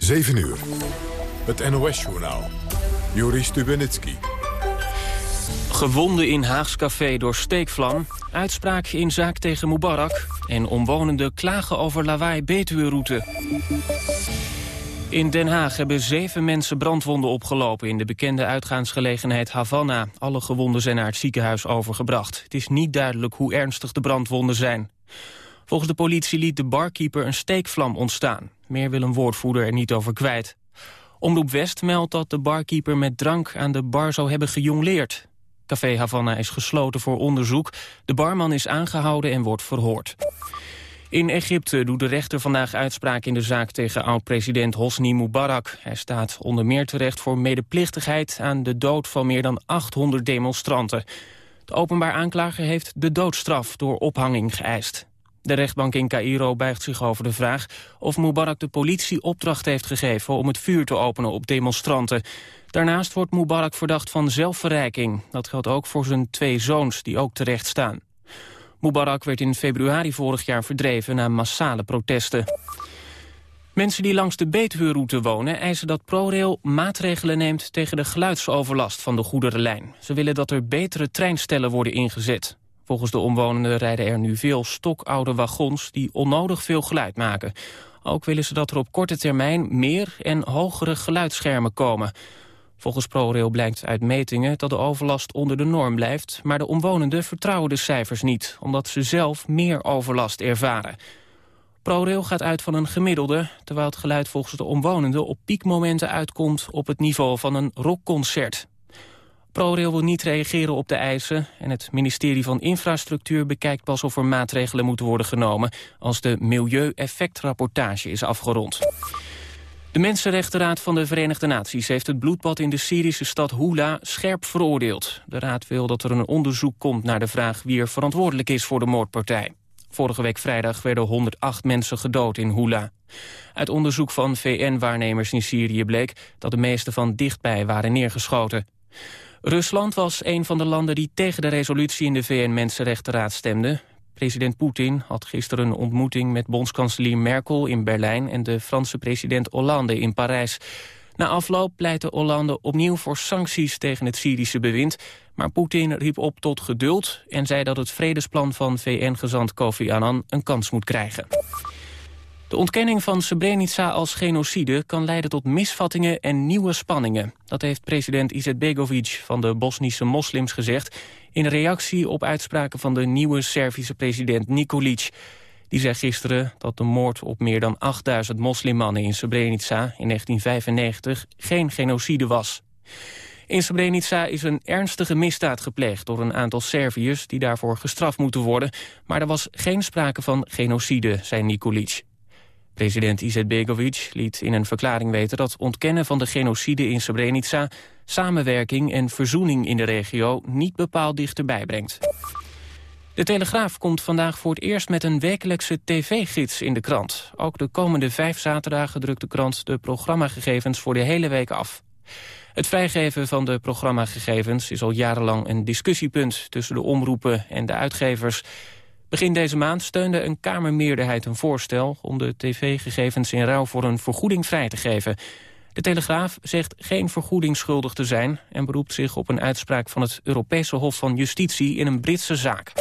7 uur. Het NOS-journaal. Joris Stubenitski. Gewonden in Haags café door steekvlam. Uitspraak in zaak tegen Mubarak. En omwonenden klagen over lawaai Betuwe-route. In Den Haag hebben zeven mensen brandwonden opgelopen... in de bekende uitgaansgelegenheid Havana. Alle gewonden zijn naar het ziekenhuis overgebracht. Het is niet duidelijk hoe ernstig de brandwonden zijn. Volgens de politie liet de barkeeper een steekvlam ontstaan. Meer wil een woordvoerder er niet over kwijt. Omroep West meldt dat de barkeeper met drank aan de bar zou hebben gejongleerd. Café Havana is gesloten voor onderzoek. De barman is aangehouden en wordt verhoord. In Egypte doet de rechter vandaag uitspraak in de zaak tegen oud-president Hosni Mubarak. Hij staat onder meer terecht voor medeplichtigheid aan de dood van meer dan 800 demonstranten. De openbaar aanklager heeft de doodstraf door ophanging geëist. De rechtbank in Cairo buigt zich over de vraag of Mubarak de politie opdracht heeft gegeven om het vuur te openen op demonstranten. Daarnaast wordt Mubarak verdacht van zelfverrijking. Dat geldt ook voor zijn twee zoons die ook terecht staan. Mubarak werd in februari vorig jaar verdreven na massale protesten. Mensen die langs de Betuwe-route wonen eisen dat ProRail maatregelen neemt tegen de geluidsoverlast van de goederenlijn. Ze willen dat er betere treinstellen worden ingezet. Volgens de omwonenden rijden er nu veel stokoude wagons die onnodig veel geluid maken. Ook willen ze dat er op korte termijn meer en hogere geluidsschermen komen. Volgens ProRail blijkt uit metingen dat de overlast onder de norm blijft... maar de omwonenden vertrouwen de cijfers niet... omdat ze zelf meer overlast ervaren. ProRail gaat uit van een gemiddelde... terwijl het geluid volgens de omwonenden op piekmomenten uitkomt... op het niveau van een rockconcert. ProRail wil niet reageren op de eisen... en het ministerie van Infrastructuur bekijkt pas of er maatregelen moeten worden genomen... als de milieueffectrapportage is afgerond. De Mensenrechtenraad van de Verenigde Naties heeft het bloedbad in de Syrische stad Hula scherp veroordeeld. De raad wil dat er een onderzoek komt naar de vraag wie er verantwoordelijk is voor de moordpartij. Vorige week vrijdag werden 108 mensen gedood in Hula. Uit onderzoek van VN-waarnemers in Syrië bleek dat de meeste van dichtbij waren neergeschoten. Rusland was een van de landen die tegen de resolutie in de VN-Mensenrechtenraad stemde. President Poetin had gisteren een ontmoeting met bondskanselier Merkel in Berlijn... en de Franse president Hollande in Parijs. Na afloop pleitte Hollande opnieuw voor sancties tegen het Syrische bewind... maar Poetin riep op tot geduld en zei dat het vredesplan van VN-gezant Kofi Annan een kans moet krijgen. De ontkenning van Srebrenica als genocide kan leiden tot misvattingen en nieuwe spanningen. Dat heeft president Izetbegovic van de Bosnische moslims gezegd... in reactie op uitspraken van de nieuwe Servische president Nikolic. Die zei gisteren dat de moord op meer dan 8000 moslimmannen in Srebrenica in 1995 geen genocide was. In Srebrenica is een ernstige misdaad gepleegd door een aantal Serviërs... die daarvoor gestraft moeten worden. Maar er was geen sprake van genocide, zei Nikolic. President Izetbegovic liet in een verklaring weten dat ontkennen van de genocide in Srebrenica samenwerking en verzoening in de regio niet bepaald dichterbij brengt. De Telegraaf komt vandaag voor het eerst met een wekelijkse tv-gids in de krant. Ook de komende vijf zaterdagen drukt de krant de programmagegevens voor de hele week af. Het vrijgeven van de programmagegevens is al jarenlang een discussiepunt tussen de omroepen en de uitgevers. Begin deze maand steunde een Kamermeerderheid een voorstel... om de tv-gegevens in ruil voor een vergoeding vrij te geven. De Telegraaf zegt geen vergoeding schuldig te zijn... en beroept zich op een uitspraak van het Europese Hof van Justitie in een Britse zaak.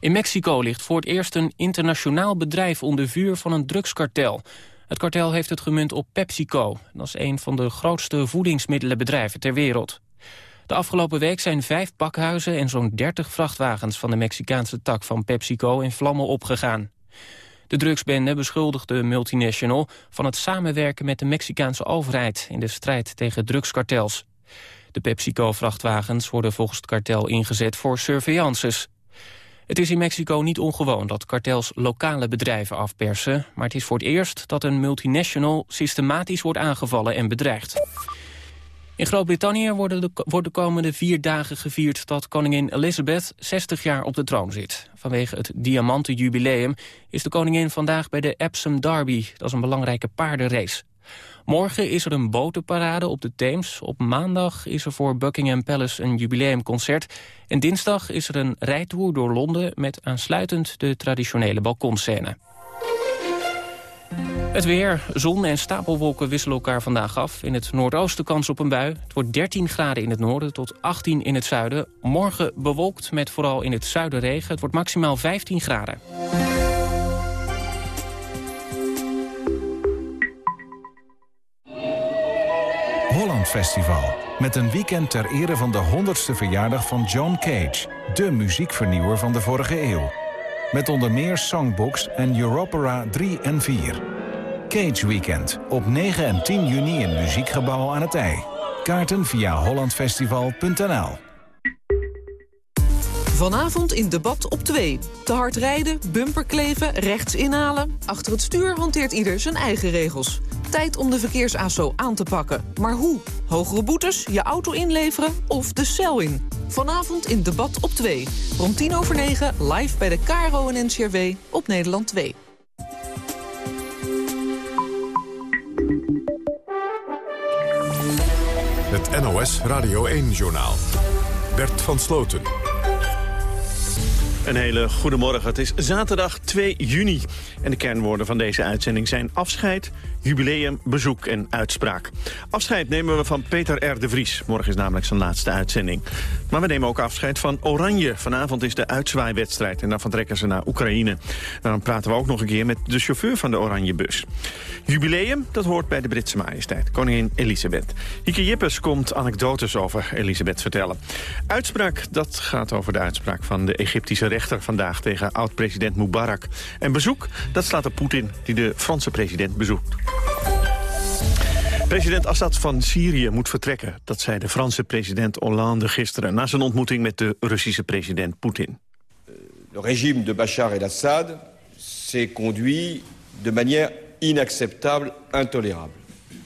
In Mexico ligt voor het eerst een internationaal bedrijf onder vuur van een drugskartel. Het kartel heeft het gemunt op PepsiCo. Dat is een van de grootste voedingsmiddelenbedrijven ter wereld. De afgelopen week zijn vijf pakhuizen en zo'n 30 vrachtwagens van de Mexicaanse tak van PepsiCo in vlammen opgegaan. De drugsbende beschuldigt de multinational van het samenwerken met de Mexicaanse overheid in de strijd tegen drugskartels. De PepsiCo-vrachtwagens worden volgens het kartel ingezet voor surveillances. Het is in Mexico niet ongewoon dat kartels lokale bedrijven afpersen... maar het is voor het eerst dat een multinational systematisch wordt aangevallen en bedreigd. In Groot-Brittannië wordt de komende vier dagen gevierd dat koningin Elizabeth 60 jaar op de troon zit. Vanwege het diamantenjubileum is de koningin vandaag bij de Epsom Derby. Dat is een belangrijke paardenrace. Morgen is er een botenparade op de Theems. Op maandag is er voor Buckingham Palace een jubileumconcert. En dinsdag is er een rijtour door Londen met aansluitend de traditionele balkonscène. Het weer, zon en stapelwolken wisselen elkaar vandaag af. In het noordoosten kans op een bui. Het wordt 13 graden in het noorden tot 18 in het zuiden. Morgen bewolkt met vooral in het zuiden regen. Het wordt maximaal 15 graden. Holland Festival. Met een weekend ter ere van de 100ste verjaardag van John Cage. De muziekvernieuwer van de vorige eeuw. Met onder meer songbooks en Europera 3 en 4. Cage Weekend op 9 en 10 juni in Muziekgebouw aan het IJ. Kaarten via hollandfestival.nl Vanavond in debat op 2. Te hard rijden, bumperkleven, rechts inhalen. Achter het stuur hanteert ieder zijn eigen regels. Tijd om de verkeersasso aan te pakken. Maar hoe? Hogere boetes, je auto inleveren of de cel in? Vanavond in debat op 2. Rond 10 over 9 live bij de KRO en NCRW op Nederland 2. Het NOS Radio 1-journaal. Bert van Sloten. Een hele goede morgen. Het is zaterdag 2 juni. En de kernwoorden van deze uitzending zijn afscheid, jubileum, bezoek en uitspraak. Afscheid nemen we van Peter R. de Vries. Morgen is namelijk zijn laatste uitzending. Maar we nemen ook afscheid van Oranje. Vanavond is de uitzwaaiwedstrijd en dan vertrekken ze naar Oekraïne. dan praten we ook nog een keer met de chauffeur van de Oranje bus. Jubileum, dat hoort bij de Britse majesteit, koningin Elisabeth. Hieke Jippes komt anekdotes over Elisabeth vertellen. Uitspraak, dat gaat over de uitspraak van de Egyptische rechter vandaag tegen oud-president Mubarak. En bezoek, dat slaat op Poetin, die de Franse president bezoekt. President Assad van Syrië moet vertrekken. Dat zei de Franse president Hollande gisteren... na zijn ontmoeting met de Russische president Poetin. Le régime de Bachar el-Assad s'est conduit de manière inacceptable, intolérable.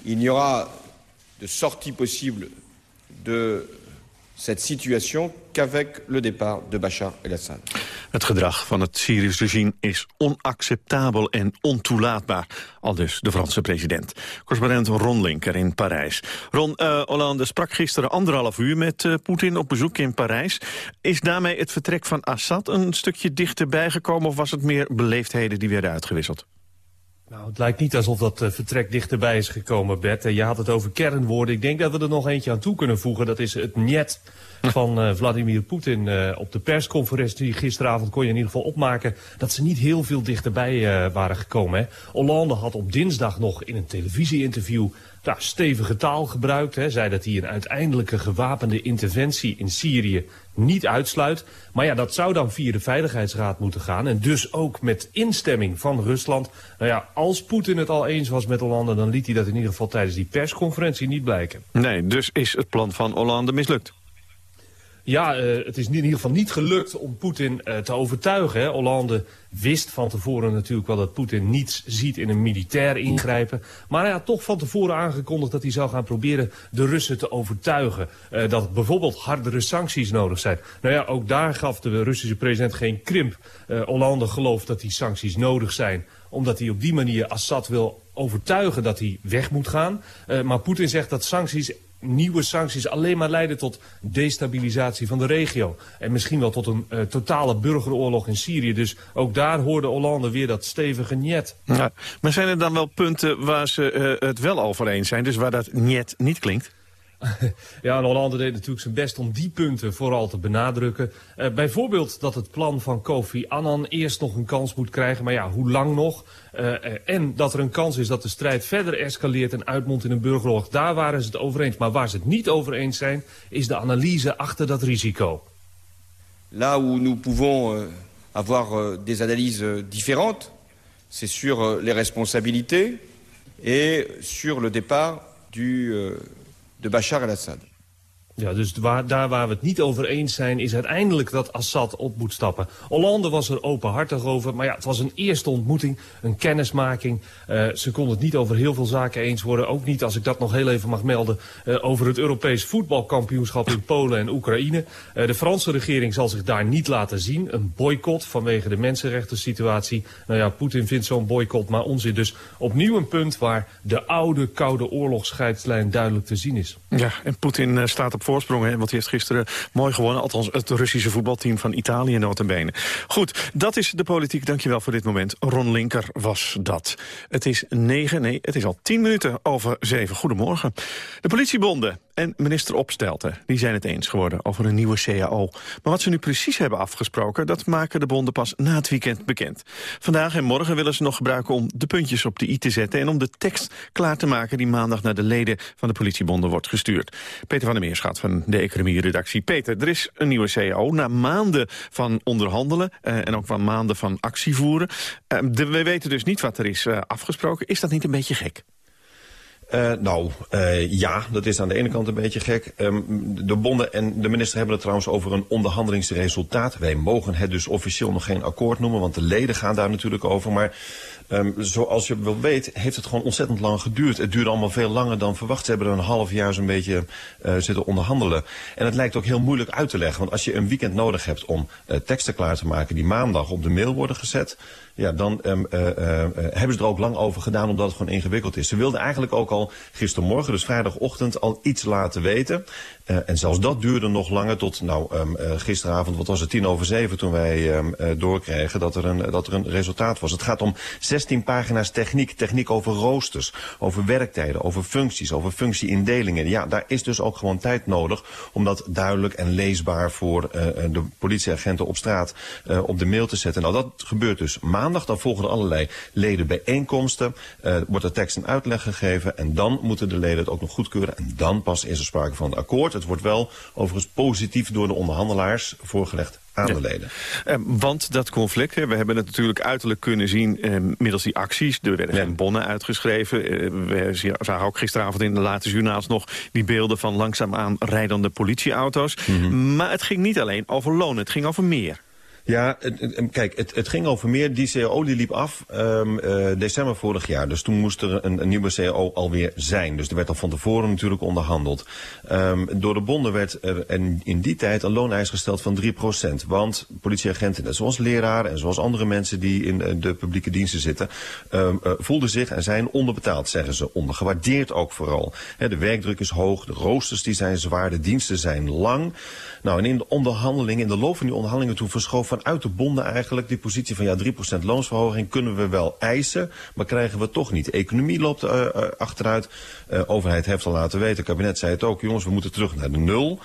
Il n'y aura de sortie possible de cette situation qu'avec le départ de Bachar el-Assad. Het gedrag van het Syrisch regime is onacceptabel en ontoelaatbaar, al dus de Franse president. Correspondent Ron Linker in Parijs. Ron, uh, Hollande sprak gisteren anderhalf uur met uh, Poetin op bezoek in Parijs. Is daarmee het vertrek van Assad een stukje dichterbij gekomen of was het meer beleefdheden die werden uitgewisseld? Nou, het lijkt niet alsof dat uh, vertrek dichterbij is gekomen, Bert. Je had het over kernwoorden. Ik denk dat we er nog eentje aan toe kunnen voegen. Dat is het net van uh, Vladimir Poetin uh, op de persconferentie gisteravond kon je in ieder geval opmaken dat ze niet heel veel dichterbij uh, waren gekomen. Hè. Hollande had op dinsdag nog in een televisieinterview nou, stevige taal gebruikt. Hè. Zei dat hij een uiteindelijke gewapende interventie in Syrië niet uitsluit. Maar ja, dat zou dan via de Veiligheidsraad moeten gaan. En dus ook met instemming van Rusland. Nou ja, als Poetin het al eens was met Hollande... dan liet hij dat in ieder geval tijdens die persconferentie niet blijken. Nee, dus is het plan van Hollande mislukt. Ja, uh, het is in ieder geval niet gelukt om Poetin uh, te overtuigen. Hè. Hollande wist van tevoren natuurlijk wel dat Poetin niets ziet in een militair ingrijpen. Maar hij had toch van tevoren aangekondigd dat hij zou gaan proberen de Russen te overtuigen. Uh, dat bijvoorbeeld hardere sancties nodig zijn. Nou ja, ook daar gaf de Russische president geen krimp. Hollande gelooft dat die sancties nodig zijn omdat hij op die manier Assad wil overtuigen dat hij weg moet gaan. maar Poetin zegt dat sancties nieuwe sancties alleen maar leiden tot destabilisatie van de regio. En misschien wel tot een uh, totale burgeroorlog in Syrië. Dus ook daar hoorde Hollande weer dat stevige niet. Ja, maar zijn er dan wel punten waar ze uh, het wel over eens zijn? Dus waar dat niet niet klinkt? ja, en Hollande deed natuurlijk zijn best om die punten vooral te benadrukken. Uh, bijvoorbeeld dat het plan van Kofi Annan eerst nog een kans moet krijgen. Maar ja, hoe lang nog? Uh, en dat er een kans is dat de strijd verder escaleert en uitmondt in een burgeroorlog. Daar waren ze het over eens. Maar waar ze het niet over eens zijn, is de analyse achter dat risico. Là où nous pouvons euh, avoir des analyses différentes, c'est sur les responsabilités et sur le départ du de Bashar al-Assad. Ja, dus waar, daar waar we het niet over eens zijn... is uiteindelijk dat Assad op moet stappen. Hollande was er openhartig over. Maar ja, het was een eerste ontmoeting, een kennismaking. Uh, ze konden het niet over heel veel zaken eens worden. Ook niet, als ik dat nog heel even mag melden... Uh, over het Europees voetbalkampioenschap in Polen en Oekraïne. Uh, de Franse regering zal zich daar niet laten zien. Een boycott vanwege de mensenrechten situatie. Nou ja, Poetin vindt zo'n boycott maar onzin. Dus opnieuw een punt waar de oude, koude oorlogsscheidslijn duidelijk te zien is. Ja, en Poetin staat op voorsprong. Hè, want hij heeft gisteren mooi gewonnen. Althans, het Russische voetbalteam van Italië notabene. Goed, dat is de politiek. Dankjewel voor dit moment. Ron Linker was dat. Het is negen, nee, het is al tien minuten over zeven. Goedemorgen. De politiebonden en minister Opstelten die zijn het eens geworden over een nieuwe CAO. Maar wat ze nu precies hebben afgesproken... dat maken de bonden pas na het weekend bekend. Vandaag en morgen willen ze nog gebruiken om de puntjes op de i te zetten... en om de tekst klaar te maken die maandag naar de leden van de politiebonden wordt gestuurd. Peter van der Van de economie-redactie. Peter, er is een nieuwe CAO na maanden van onderhandelen... Eh, en ook van maanden van actie voeren. Eh, we weten dus niet wat er is uh, afgesproken. Is dat niet een beetje gek? Nou, ja, dat is aan de ene kant een beetje gek. Um, de bonden en de minister hebben het trouwens over een onderhandelingsresultaat. Wij mogen het dus officieel nog geen akkoord noemen, want de leden gaan daar natuurlijk over. Maar um, zoals je wel weet, heeft het gewoon ontzettend lang geduurd. Het duurde allemaal veel langer dan verwacht. Ze hebben er een half jaar zo'n beetje uh, zitten onderhandelen. En het lijkt ook heel moeilijk uit te leggen. Want als je een weekend nodig hebt om teksten klaar te maken die maandag op de mail worden gezet ja, dan uh, uh, hebben ze er ook lang over gedaan omdat het gewoon ingewikkeld is. Ze wilden eigenlijk ook al gistermorgen, dus vrijdagochtend, al iets laten weten. Uh, en zelfs dat duurde nog langer tot nou, um, uh, gisteravond, wat was het, tien over zeven... toen wij um, uh, doorkregen dat er, een, dat er een resultaat was. Het gaat om 16 pagina's techniek. Techniek over roosters, over werktijden, over functies, over functieindelingen. Ja, daar is dus ook gewoon tijd nodig... om dat duidelijk en leesbaar voor de politieagenten op straat op de mail te zetten. Nou, dat gebeurt dus maandag. Dan volgen er allerlei ledenbijeenkomsten. wordt de tekst een uitleg gegeven... en dan moeten de leden het ook nog goedkeuren. En dan pas is er sprake van het akkoord... Het wordt wel overigens positief door de onderhandelaars voorgelegd aan de leden. Eh, want dat conflict, we hebben het natuurlijk uiterlijk kunnen zien eh, middels die acties. Er werden geen bonnen uitgeschreven. Eh, we zagen ook gisteravond in de late journaals nog die beelden van langzaamaan rijdende politieauto's. Mm -hmm. Maar het ging niet alleen over lonen, het ging over meer. Ja, kijk, het, het, ging over meer. Die CAO die liep af um, uh, december vorig jaar. Dus toen moest er een, nieuwe CAO alweer zijn. Dus er werd al van tevoren natuurlijk onderhandeld. Um, door de bonden werd er en in die tijd een looneis gesteld van 3%. Want politieagenten, net zoals leraren en zoals andere mensen die in de publieke diensten zitten... Um, uh, voelden zich en zijn onderbetaald, zeggen ze. Ondergewaardeerd ook vooral. De werkdruk is hoog, de roosters die zijn zwaar, de diensten zijn lang... Nou, en in de onderhandelingen, in de loop van die onderhandelingen toen verschoof vanuit de bonden eigenlijk die positie van ja, 3% loonsverhoging kunnen we wel eisen, maar krijgen we toch niet. De economie loopt uh, uh, achteruit. Uh, overheid heeft al laten weten, het kabinet zei het ook, jongens, we moeten terug naar de nul.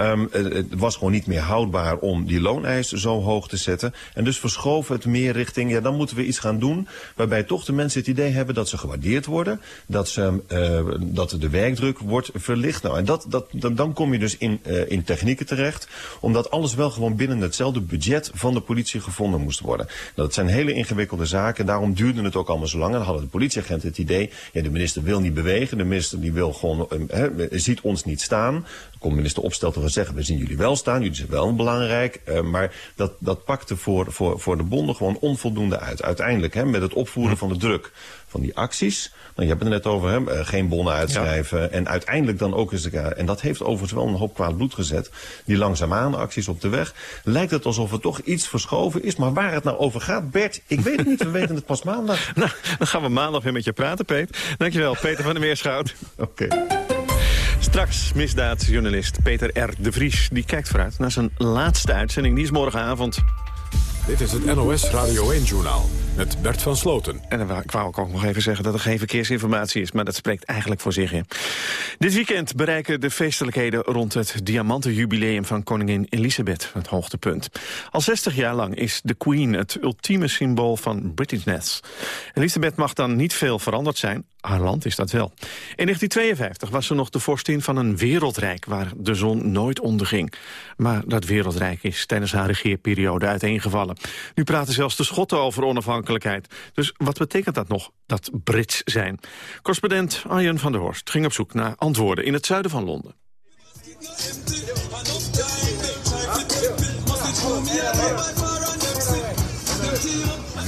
Um, het was gewoon niet meer houdbaar om die looneis zo hoog te zetten. En dus verschoven het meer richting, ja, dan moeten we iets gaan doen waarbij toch de mensen het idee hebben dat ze gewaardeerd worden, dat, ze, uh, dat de werkdruk wordt verlicht. Nou, en dat, dat, dan, dan kom je dus in, uh, in technieken terecht, omdat alles wel gewoon binnen hetzelfde budget van de politie gevonden moest worden. Nou, dat zijn hele ingewikkelde zaken, daarom duurde het ook allemaal zo lang. En hadden de politieagenten het idee, ja, de minister wil niet bewegen, minister die wil gewoon, uh, ziet ons niet staan. Kon minister Opstelten wel zeggen, we zien jullie wel staan, jullie zijn wel belangrijk. Uh, maar dat, dat pakte voor, voor, voor de bonden gewoon onvoldoende uit. Uiteindelijk, hè, met het opvoeren van de druk van die acties. Nou, je hebt het er net over, hè, uh, geen bonnen uitschrijven. Ja. En uiteindelijk dan ook eens... En dat heeft overigens wel een hoop kwaad bloed gezet. Die langzaamaan acties op de weg. Lijkt het alsof er toch iets verschoven is. Maar waar het nou over gaat, Bert, ik weet het niet. We weten het pas maandag. Nou, dan gaan we maandag weer met je praten, Peet. Dankjewel, Peter van der Meerschout. Oké. Okay. Straks misdaadjournalist Peter R. de Vries. Die kijkt vooruit naar zijn laatste uitzending. Die is morgenavond. Dit is het NOS Radio 1-journaal met Bert van Sloten. En dan wou ik ook nog even zeggen dat er geen verkeersinformatie is... maar dat spreekt eigenlijk voor zich in. Dit weekend bereiken de feestelijkheden rond het diamantenjubileum... van koningin Elisabeth het hoogtepunt. Al 60 jaar lang is de Queen het ultieme symbool van Britishness. Elisabeth mag dan niet veel veranderd zijn. Haar land is dat wel. In 1952 was ze nog de vorstin van een wereldrijk... waar de zon nooit onderging. Maar dat wereldrijk is tijdens haar regeerperiode uiteengevallen. Nu praten zelfs de Schotten over onafhankelijkheid. Dus wat betekent dat nog, dat Brits zijn? Correspondent Arjen van der Horst ging op zoek naar antwoorden... in het zuiden van Londen.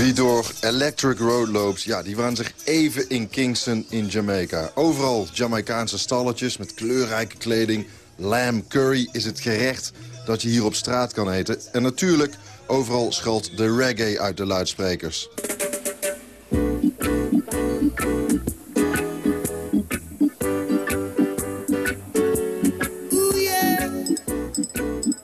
Wie door Electric Road loopt, ja, die waren zich even in Kingston in Jamaica. Overal Jamaicaanse stalletjes met kleurrijke kleding. Lamb curry is het gerecht dat je hier op straat kan eten. En natuurlijk, overal schuilt de reggae uit de luidsprekers.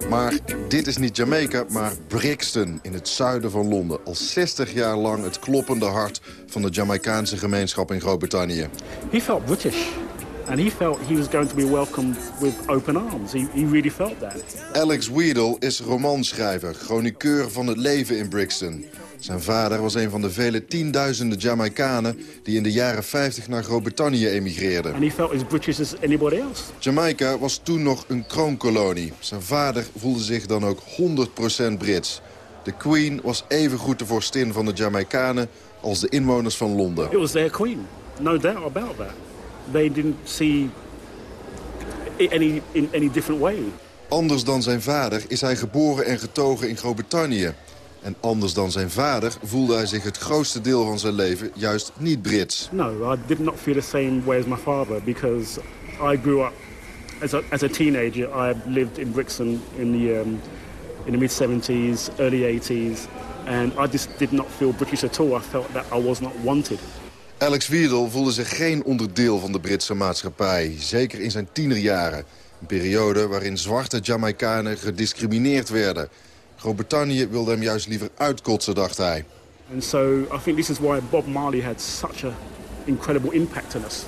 Maar dit is niet Jamaica, maar Brixton in het zuiden van Londen. Al 60 jaar lang het kloppende hart van de Jamaicaanse gemeenschap in Groot-Brittannië. He felt British. And he felt he was going to be welcomed with open arms. He, he really felt that. Alex Weedle is romanschrijver, chroniqueur van het leven in Brixton. Zijn vader was een van de vele tienduizenden Jamaicanen... die in de jaren 50 naar Groot-Brittannië emigreerden. And he felt as British as anybody else. Jamaica was toen nog een kroonkolonie. Zijn vader voelde zich dan ook 100% Brits. De Queen was even goed de vorstin van de Jamaicanen... als de inwoners van Londen. It was their queen. No doubt about that. They didn't see it any, in any different way. Anders dan zijn vader is hij geboren en getogen in Groot-Brittannië. En anders dan zijn vader voelde hij zich het grootste deel van zijn leven juist niet Brits. No, I did not feel the same way as my father because I grew up as a, as a teenager. I lived in Brixton in the, um, in the mid-70s, early 80s. And I just did not feel British at all. I felt that I was not wanted. Alex Wiedel voelde zich geen onderdeel van de Britse maatschappij. Zeker in zijn tienerjaren. Een periode waarin zwarte Jamaicanen gediscrimineerd werden. Groot-Brittannië wilde hem juist liever uitkotsen, dacht hij. And so I think this is why Bob Marley had such an incredible impact on us.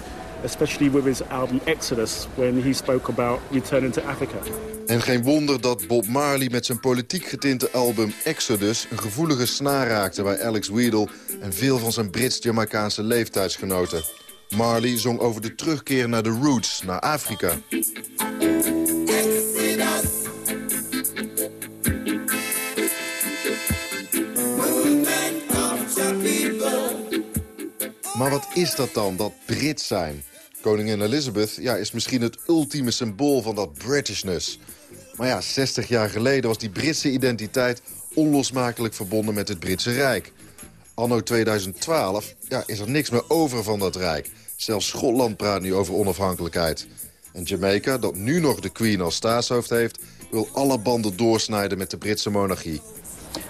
Especially with his album Exodus, when he spoke about returning to Africa. En geen wonder dat Bob Marley met zijn politiek getinte album Exodus... een gevoelige snaar raakte bij Alex Weedle... en veel van zijn Brits-Jamaicaanse leeftijdsgenoten. Marley zong over de terugkeer naar de roots, naar Afrika. Maar wat is dat dan, dat Brits zijn? Koningin Elizabeth ja, is misschien het ultieme symbool van dat Britishness. Maar ja, 60 jaar geleden was die Britse identiteit onlosmakelijk verbonden met het Britse Rijk. Anno 2012 ja, is er niks meer over van dat Rijk. Zelfs Schotland praat nu over onafhankelijkheid. En Jamaica, dat nu nog de Queen als staatshoofd heeft... wil alle banden doorsnijden met de Britse monarchie.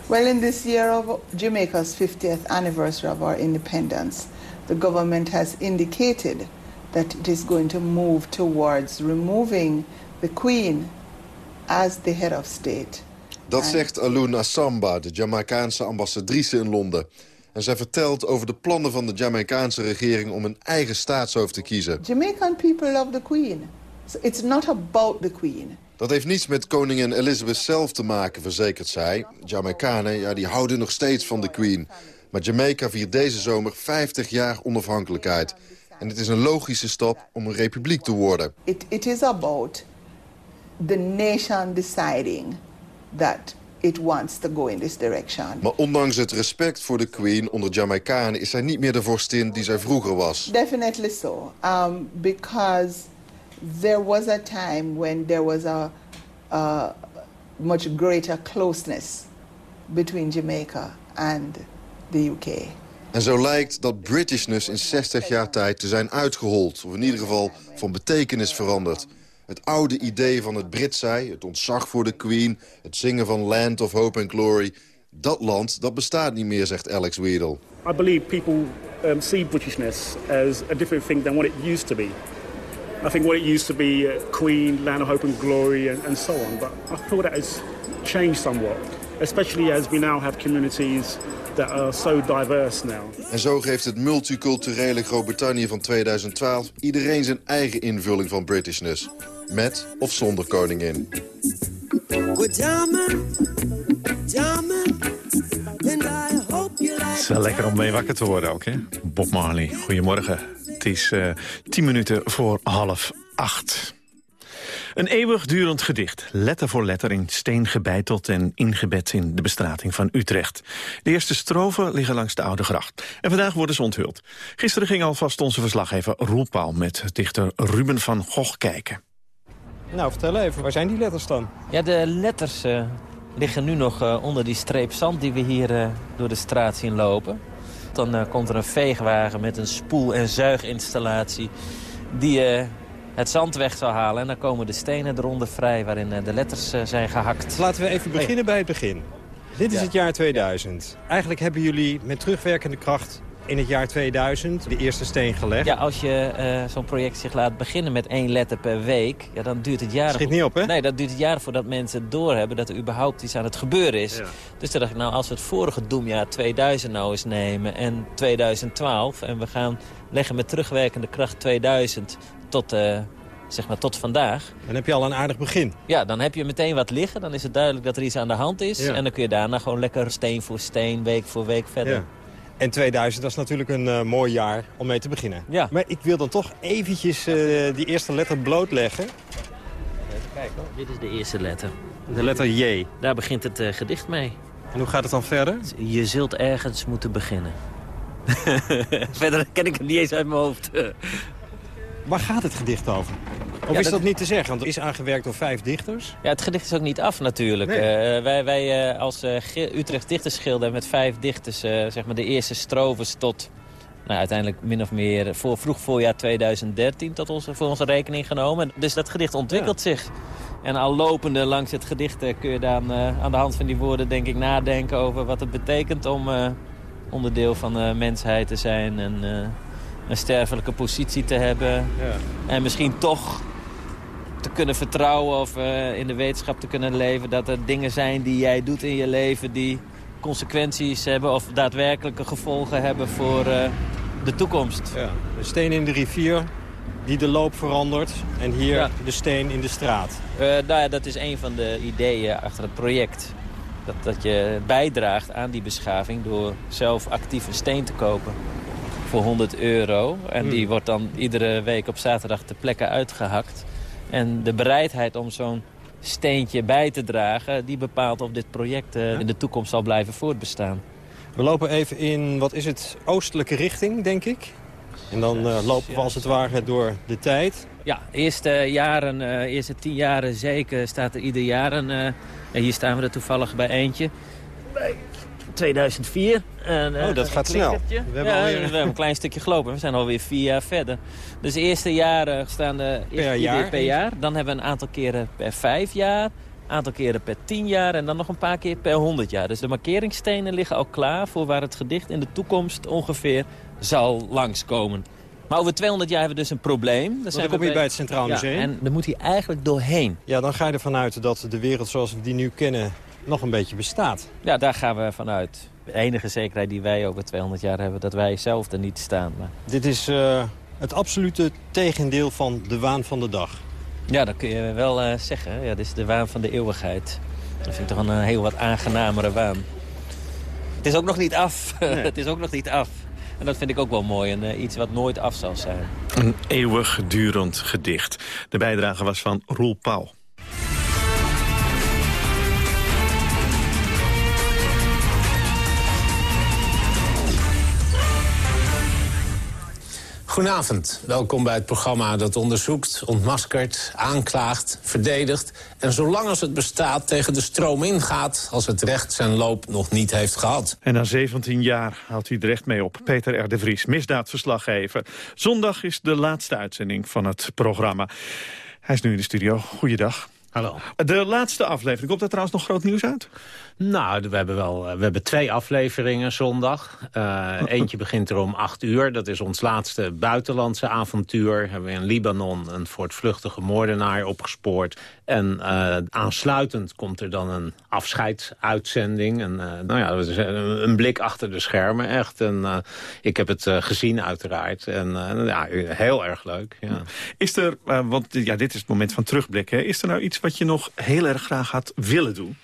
Well, in this year of Jamaica's 50th anniversary of our independence... the government has indicated that it is going to move towards removing the Queen as the head of state. Dat zegt Alun Assamba, de Jamaicaanse ambassadrice in Londen. En zij vertelt over de plannen van de Jamaicaanse regering om een eigen staatshoofd te kiezen. Jamaican people love the Queen. So it's not about the Queen. Dat heeft niets met koningin Elizabeth zelf te maken, verzekert zij. Jamaicanen ja, die houden nog steeds van de Queen. Maar Jamaica viert deze zomer 50 jaar onafhankelijkheid. En het is een logische stap om een republiek te worden. It, it is about the nation deciding that it wants to go in this direction. Maar ondanks het respect voor de Queen onder Jamaicanen... is zij niet meer de vorstin die zij vroeger was. Definitely so. Um, because there was a time when there was a, a much greater closeness between Jamaica and the UK. En zo lijkt dat Britishness in 60 jaar tijd te zijn uitgehold. Of in ieder geval van betekenis veranderd. Het oude idee van het Britsij, het ontzag voor de Queen... het zingen van Land of Hope and Glory... dat land, dat bestaat niet meer, zegt Alex Weedle. I believe people um, see Britishness as a different thing than what it used to be. I think what it used to be, uh, Queen, Land of Hope and Glory, and, and so on. But I feel that has changed somewhat, especially as we now have communities that are so diverse now. En zo geeft het multiculturele Groot-Brittannië van 2012... iedereen zijn eigen invulling van Britishness. Met of zonder koningin. Het is wel lekker om mee wakker te worden ook, hè? Bob Marley, goedemorgen. Het is uh, tien minuten voor half acht. Een eeuwigdurend gedicht, letter voor letter in steen gebeiteld en ingebed in de bestrating van Utrecht. De eerste strofen liggen langs de Oude Gracht. En vandaag worden ze onthuld. Gisteren ging alvast onze verslaggever Roel Paul met dichter Ruben van Gogh kijken. Nou, vertel even, waar zijn die letters dan? Ja, de letters uh, liggen nu nog uh, onder die streep zand die we hier uh, door de straat zien lopen. Dan komt er een veegwagen met een spoel- en zuiginstallatie die het zand weg zal halen. En dan komen de stenen eronder vrij waarin de letters zijn gehakt. Laten we even beginnen bij het begin. Dit is Ja. het jaar 2000. Eigenlijk hebben jullie met terugwerkende kracht in het jaar 2000 de eerste steen gelegd. Ja, als je uh, zo'n project zich laat beginnen met één letter per week... Ja, dan duurt het jaren... Schiet niet op, hè? Nee, dat duurt het jaren voordat mensen doorhebben... dat er überhaupt iets aan het gebeuren is. Dus toen dacht ik, nou, als we het vorige doemjaar 2000 nou eens nemen... en 2012, en we gaan leggen met terugwerkende kracht 2000 tot... Uh, zeg maar tot vandaag. Dan heb je al een aardig begin. Ja, dan heb je meteen wat liggen. Dan is het duidelijk dat er iets aan de hand is. En dan kun je daarna gewoon lekker steen voor steen, week voor week verder. Ja. En 2000, dat is natuurlijk een uh, mooi jaar om mee te beginnen. Ja. Maar ik wil dan toch eventjes uh, die eerste letter blootleggen. Even kijken hoor. Dit is de eerste letter. De letter J. Daar begint het uh, gedicht mee. En hoe gaat het dan verder? Je zult ergens moeten beginnen. verder ken ik het niet eens uit mijn hoofd. Waar gaat het gedicht over? Of is dat... niet te zeggen? Want het is aangewerkt door vijf dichters. Ja, het gedicht is ook niet af natuurlijk. Nee. Uh, wij wij uh, als uh, Utrecht Dichterschilder met vijf dichters... zeg maar de eerste strofes tot nou, uiteindelijk min of meer voor, vroeg voorjaar 2013... tot onze, voor onze rekening genomen. Dus dat gedicht ontwikkelt ja. zich. En al lopende langs het gedicht kun je dan aan de hand van die woorden... denk ik nadenken over wat het betekent om onderdeel van de mensheid te zijn... en een sterfelijke positie te hebben. Ja. En misschien toch te kunnen vertrouwen of uh, in de wetenschap te kunnen leven... dat er dingen zijn die jij doet in je leven die consequenties hebben... of daadwerkelijke gevolgen hebben voor uh, de toekomst. Ja. De steen in de rivier die de loop verandert en hier ja. de steen in de straat. Uh, nou ja, dat is een van de ideeën achter het project. Dat, dat je bijdraagt aan die beschaving door zelf actief een steen te kopen voor 100 euro. En die wordt dan iedere week op zaterdag ter plekke uitgehakt. En de bereidheid om zo'n steentje bij te dragen... die bepaalt of dit project uh, in de toekomst zal blijven voortbestaan. We lopen even in, wat is het, oostelijke richting, denk ik. En dan uh, lopen we als het ware door de tijd. Ja, eerste jaren, uh, eerste tien jaren zeker staat er ieder jaar een... en hier staan we er toevallig bij eentje. 2004. En, oh, dat gaat snel. We hebben, ja, alweer... we hebben een klein stukje gelopen. We zijn alweer vier jaar verder. Dus de eerste jaren staan er per jaar, per jaar. Dan hebben we een aantal keren per vijf jaar. Een aantal keren per tien jaar en dan nog een paar keer per honderd jaar. Dus de markeringsstenen liggen al klaar voor waar het gedicht in de toekomst ongeveer zal langskomen. Maar over 200 jaar hebben we dus een probleem. Dan, dan kom je bij het Centraal Museum. Ja, en dan moet hij eigenlijk doorheen. Ja, dan ga je ervan uit dat de wereld zoals we die nu kennen nog een beetje bestaat. Ja, daar gaan we vanuit. De enige zekerheid die wij over 200 jaar hebben... dat wij zelf er niet staan. Maar... Dit is uh, het absolute tegendeel van de waan van de dag. Ja, dat kun je wel uh, zeggen. Ja, dit is de waan van de eeuwigheid. Dat vind ik toch een heel wat aangenamere waan. Het is ook nog niet af. Nee. het is ook nog niet af. En dat vind ik ook wel mooi. En uh, iets wat nooit af zal zijn. Een eeuwigdurend gedicht. De bijdrage was van Roel Pauw. Goedenavond, welkom bij het programma dat onderzoekt, ontmaskert, aanklaagt, verdedigt... en zolang als het bestaat tegen de stroom ingaat als het recht zijn loop nog niet heeft gehad. En na 17 jaar houdt hij er recht mee op. Peter R. de Vries, misdaadverslaggever. Zondag is de laatste uitzending van het programma. Hij is nu in de studio. Goeiedag. Hallo. De laatste aflevering. Komt er trouwens nog groot nieuws uit? Nou, we hebben wel we hebben twee afleveringen zondag. Uh, eentje begint er om acht uur. Dat is ons laatste buitenlandse avontuur. Hebben we in Libanon een voortvluchtige moordenaar opgespoord. En uh, aansluitend komt er dan een afscheidsuitzending. En, uh, nou ja, een, een, blik achter de schermen, echt. En ik heb het gezien, uiteraard. En ja, heel erg leuk. Ja. Is er, want ja, dit is het moment van terugblikken. Is er nou iets wat je nog heel erg graag had willen doen?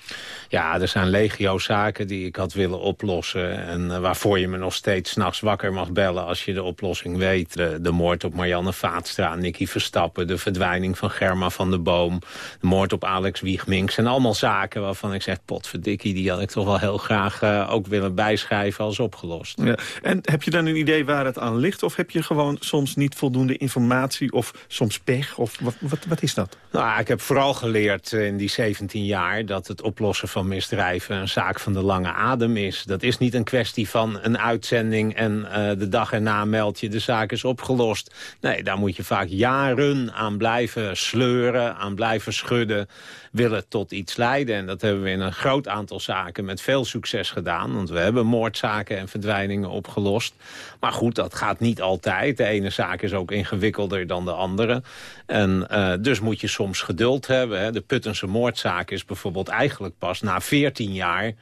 Ja, er zijn legio zaken die ik had willen oplossen... en uh, waarvoor je me nog steeds s'nachts wakker mag bellen... als je de oplossing weet. De, de moord op Marianne Vaatstra, Nicky Verstappen... de verdwijning van Germa van de Boom... de moord op Alex Wiegminks. En allemaal zaken waarvan ik zeg... potverdikkie, die had ik toch wel heel graag uh, ook willen bijschrijven als opgelost. Ja. En heb je dan een idee waar het aan ligt? Of heb je gewoon soms niet voldoende informatie of soms pech? Of wat, wat, wat is dat? Nou, ik heb vooral geleerd in die 17 jaar... dat het oplossen van misdrijven een zaak van de lange adem is. Dat is niet een kwestie van een uitzending en uh, de dag erna meld je de zaak is opgelost. Nee, daar moet je vaak jaren aan blijven sleuren, aan blijven schudden willen tot iets leiden. En dat hebben we in een groot aantal zaken met veel succes gedaan. Want we hebben moordzaken en verdwijningen opgelost. Maar goed, dat gaat niet altijd. De ene zaak is ook ingewikkelder dan de andere. En uh, dus moet je soms geduld hebben. Hè. De Puttense moordzaak is bijvoorbeeld eigenlijk pas na 14 jaar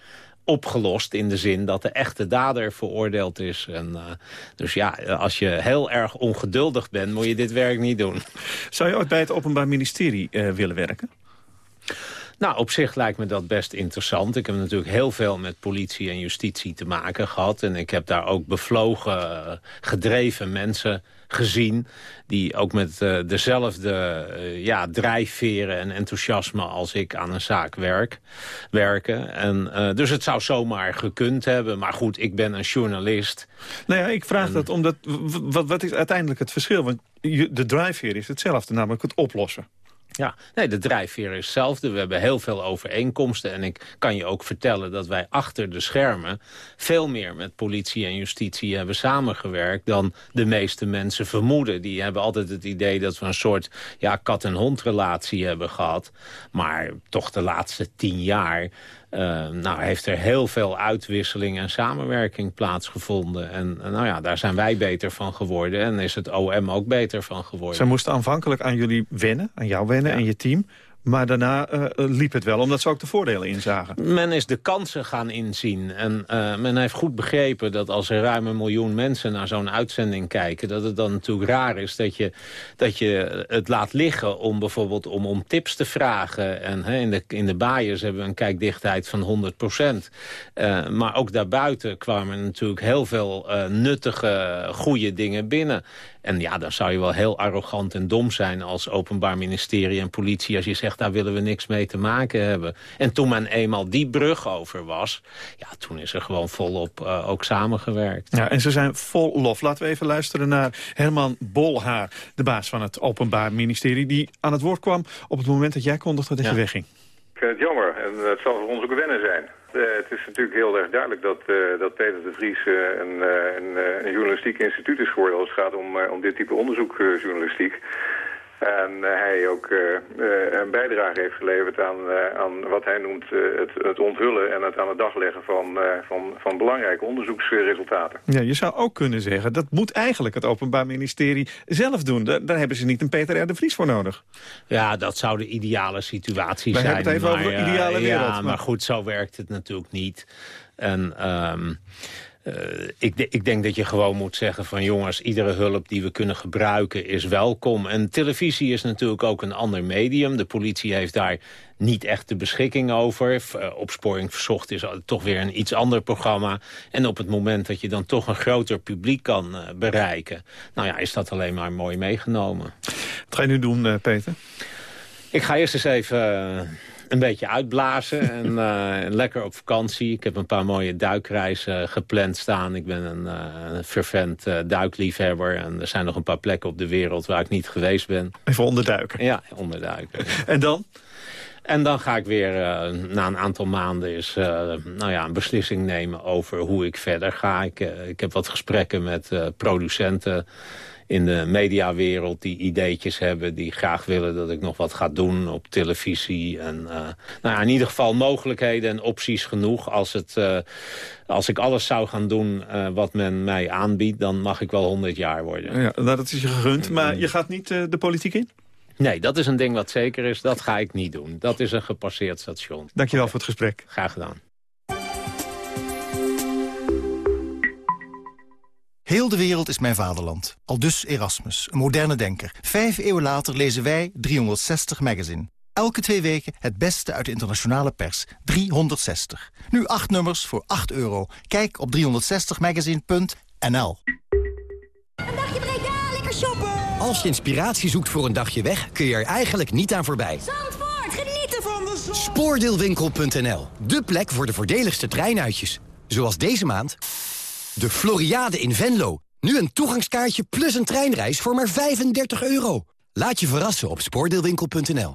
opgelost in de zin dat de echte dader veroordeeld is. En, uh, dus ja, als je heel erg ongeduldig bent, moet je dit werk niet doen. Zou je ooit bij het Openbaar Ministerie uh, willen werken? Nou, op zich lijkt me dat best interessant. Ik heb natuurlijk heel veel met politie en justitie te maken gehad. En ik heb daar ook bevlogen, gedreven mensen gezien... die ook met uh, dezelfde uh, ja, drijfveren en enthousiasme als ik aan een zaak werk, werken. En, uh, dus het zou zomaar gekund hebben. Maar goed, ik ben een journalist. Nou ja, ik vraag en... dat omdat... Wat, wat is uiteindelijk het verschil? Want de drijfveer is hetzelfde, namelijk het oplossen. Ja, nee, de drijfveer is hetzelfde. We hebben heel veel overeenkomsten. En ik kan je ook vertellen dat wij achter de schermen... veel meer met politie en justitie hebben samengewerkt... dan de meeste mensen vermoeden. Die hebben altijd het idee dat we een soort ja, kat-en-hond relatie hebben gehad. Maar toch de laatste tien jaar nou, heeft er heel veel uitwisseling en samenwerking plaatsgevonden. En nou ja, daar zijn wij beter van geworden. En is het OM ook beter van geworden. Ze moesten aanvankelijk aan jullie wennen, aan jou wennen ja. en je team. Maar daarna uh, liep het wel, omdat ze ook de voordelen inzagen. Men is de kansen gaan inzien. En uh, men heeft goed begrepen dat als er ruim een miljoen mensen naar zo'n uitzending kijken... dat het dan natuurlijk raar is dat je, dat je het laat liggen om bijvoorbeeld om, om tips te vragen. En hè, in, de, in de baaiers hebben we een kijkdichtheid van 100 procent. Maar ook daarbuiten kwamen natuurlijk heel veel nuttige, goede dingen binnen. En ja, dan zou je wel heel arrogant en dom zijn als openbaar ministerie en politie... als je zegt, daar willen we niks mee te maken hebben. En toen men eenmaal die brug over was... ja, toen is er gewoon volop uh, ook samengewerkt. Ja, en ze zijn vol lof. Laten we even luisteren naar Herman Bolhaar... de baas van het openbaar ministerie... die aan het woord kwam op het moment dat jij kondigde dat ja. je wegging. Ik vind het jammer en het zal voor ons ook wennen zijn. Uh, het is natuurlijk heel erg duidelijk dat, uh, dat Peter de Vries uh, een, een, een, journalistiek instituut is geworden als het gaat om, om dit type onderzoekjournalistiek. En uh, hij ook uh, uh, een bijdrage heeft geleverd aan, aan wat hij noemt het, het, onthullen en het aan de dag leggen van, van, van belangrijke onderzoeksresultaten. Ja, je zou ook kunnen zeggen, dat moet eigenlijk het Openbaar Ministerie zelf doen. Daar, daar hebben ze niet een Peter R. de Vries voor nodig. Ja, dat zou de ideale situatie We zijn. We hebben het even maar, over de ideale wereld. Ja, maar, maar goed, zo werkt het natuurlijk niet. En... Um, uh, ik, ik, denk dat je gewoon moet zeggen van jongens, iedere hulp die we kunnen gebruiken is welkom. En televisie is natuurlijk ook een ander medium. De politie heeft daar niet echt de beschikking over. Uh, opsporing Verzocht is toch weer een iets ander programma. En op het moment dat je dan toch een groter publiek kan uh, bereiken... nou ja, is dat alleen maar mooi meegenomen. Wat ga je nu doen, Peter? Ik ga eerst eens even een beetje uitblazen en uh, lekker op vakantie. Ik heb een paar mooie duikreizen gepland staan. Ik ben een uh, fervent uh, duikliefhebber. En er zijn nog een paar plekken op de wereld waar ik niet geweest ben. Even onderduiken? Ja, onderduiken. en dan? En dan ga ik weer uh, na een aantal maanden eens, uh, nou ja, een beslissing nemen over hoe ik verder ga. Ik, uh, ik heb wat gesprekken met producenten in de mediawereld die ideetjes hebben... die graag willen dat ik nog wat ga doen op televisie. En, uh, nou ja, in ieder geval mogelijkheden en opties genoeg. Als, het, uh, als ik alles zou gaan doen uh, wat men mij aanbiedt... dan mag ik wel 100 jaar worden. Ja, nou, dat is je gegund. Maar je gaat niet de politiek in? Nee, dat is een ding wat zeker is. Dat ga ik niet doen. Dat is een gepasseerd station. Dankjewel voor het gesprek. Graag gedaan. Heel de wereld is mijn vaderland. Al dus Erasmus, een moderne denker. Vijf eeuwen later lezen wij 360 Magazine. Elke twee weken het beste uit de internationale pers. 360. Nu acht nummers voor 8 euro. Kijk op 360magazine.nl Als je inspiratie zoekt voor een dagje weg, kun je er eigenlijk niet aan voorbij. Zandvoort, genieten van de zon! Spoordeelwinkel.nl, de plek voor de voordeligste treinuitjes. Zoals deze maand... De Floriade in Venlo. Nu een toegangskaartje plus een treinreis voor maar 35 euro. Laat je verrassen op spoordeelwinkel.nl.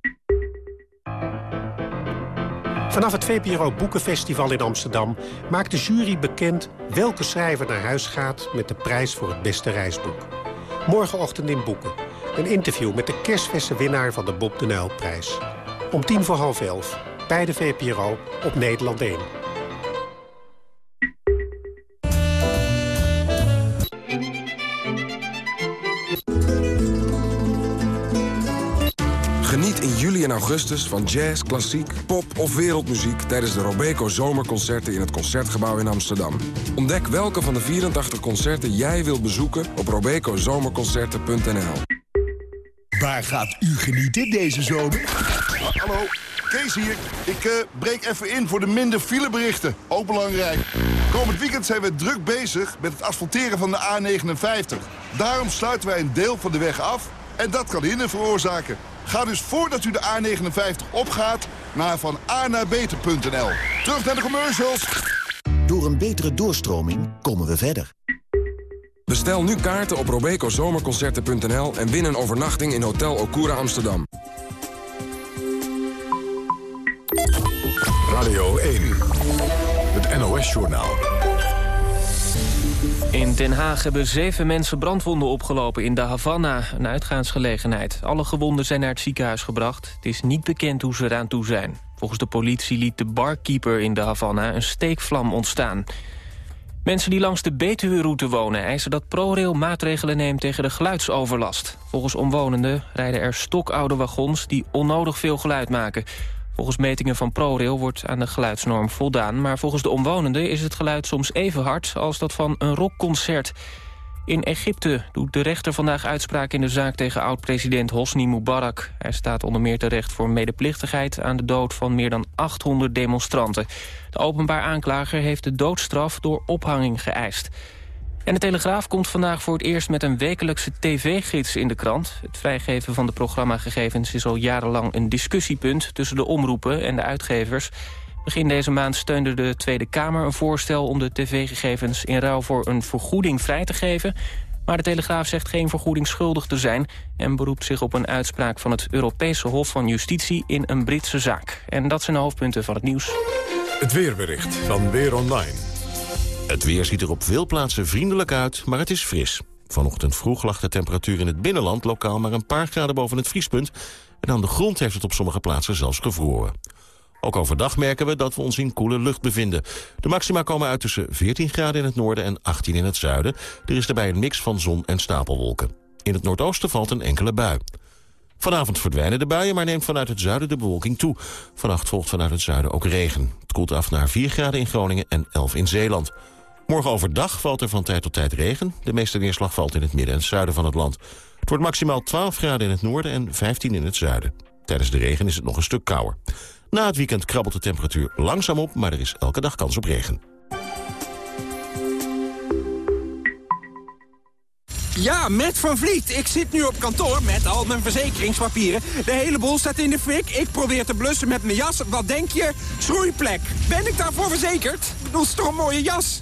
Vanaf het VPRO Boekenfestival in Amsterdam maakt de jury bekend welke schrijver naar huis gaat met de prijs voor het beste reisboek. Morgenochtend in Boeken. Een interview met de kerstverse winnaar van de Bob de Nijlprijs. Om tien voor half elf. Bij de VPRO op Nederland 1. In juli en augustus van jazz, klassiek, pop of wereldmuziek... tijdens de Robeco Zomerconcerten in het Concertgebouw in Amsterdam. Ontdek welke van de 84 concerten jij wilt bezoeken op robecozomerconcerten.nl. Waar gaat u genieten deze zomer? Hallo, Kees hier. Ik uh, breek even in voor de minder fileberichten. Ook belangrijk. Komend weekend zijn we druk bezig met het asfalteren van de A59. Daarom sluiten wij een deel van de weg af en dat kan hinder veroorzaken. Ga dus voordat u de A59 opgaat naar van naar beter.nl. Terug naar de commercials. Door een betere doorstroming komen we verder. Bestel nu kaarten op robecozomerconcerten.nl en win een overnachting in Hotel Okura Amsterdam. Radio 1, het NOS-journaal. In Den Haag hebben zeven mensen brandwonden opgelopen in de Havana, een uitgaansgelegenheid. Alle gewonden zijn naar het ziekenhuis gebracht. Het is niet bekend hoe ze eraan toe zijn. Volgens de politie liet de barkeeper in de Havana een steekvlam ontstaan. Mensen die langs de Betuwe-route wonen eisen dat ProRail maatregelen neemt tegen de geluidsoverlast. Volgens omwonenden rijden er stokoude wagons die onnodig veel geluid maken. Volgens metingen van ProRail wordt aan de geluidsnorm voldaan... maar volgens de omwonenden is het geluid soms even hard als dat van een rockconcert. In Egypte doet de rechter vandaag uitspraak in de zaak tegen oud-president Hosni Mubarak. Hij staat onder meer terecht voor medeplichtigheid aan de dood van meer dan 800 demonstranten. De openbaar aanklager heeft de doodstraf door ophanging geëist. En de Telegraaf komt vandaag voor het eerst met een wekelijkse tv-gids in de krant. Het vrijgeven van de programmagegevens is al jarenlang een discussiepunt... tussen de omroepen en de uitgevers. Begin deze maand steunde de Tweede Kamer een voorstel... om de tv-gegevens in ruil voor een vergoeding vrij te geven. Maar de Telegraaf zegt geen vergoeding schuldig te zijn... en beroept zich op een uitspraak van het Europese Hof van Justitie... in een Britse zaak. En dat zijn de hoofdpunten van het nieuws. Het weerbericht van Weer Online. Het weer ziet er op veel plaatsen vriendelijk uit, maar het is fris. Vanochtend vroeg lag de temperatuur in het binnenland lokaal maar een paar graden boven het vriespunt. En aan de grond heeft het op sommige plaatsen zelfs gevroren. Ook overdag merken we dat we ons in koele lucht bevinden. De maxima komen uit tussen 14 graden in het noorden en 18 in het zuiden. Er is daarbij een mix van zon en stapelwolken. In het noordoosten valt een enkele bui. Vanavond verdwijnen de buien, maar neemt vanuit het zuiden de bewolking toe. Vannacht volgt vanuit het zuiden ook regen. Het koelt af naar 4 graden in Groningen en 11 in Zeeland. Morgen overdag valt er van tijd tot tijd regen. De meeste neerslag valt in het midden en zuiden van het land. Het wordt maximaal 12 graden in het noorden en 15 in het zuiden. Tijdens de regen is het nog een stuk kouder. Na het weekend krabbelt de temperatuur langzaam op, maar er is elke dag kans op regen. Ja, met Van Vliet. Ik zit nu op kantoor met al mijn verzekeringspapieren. De hele boel staat in de fik. Ik probeer te blussen met mijn jas. Wat denk je? Schroeiplek. Ben ik daarvoor verzekerd? Dat is toch een mooie jas?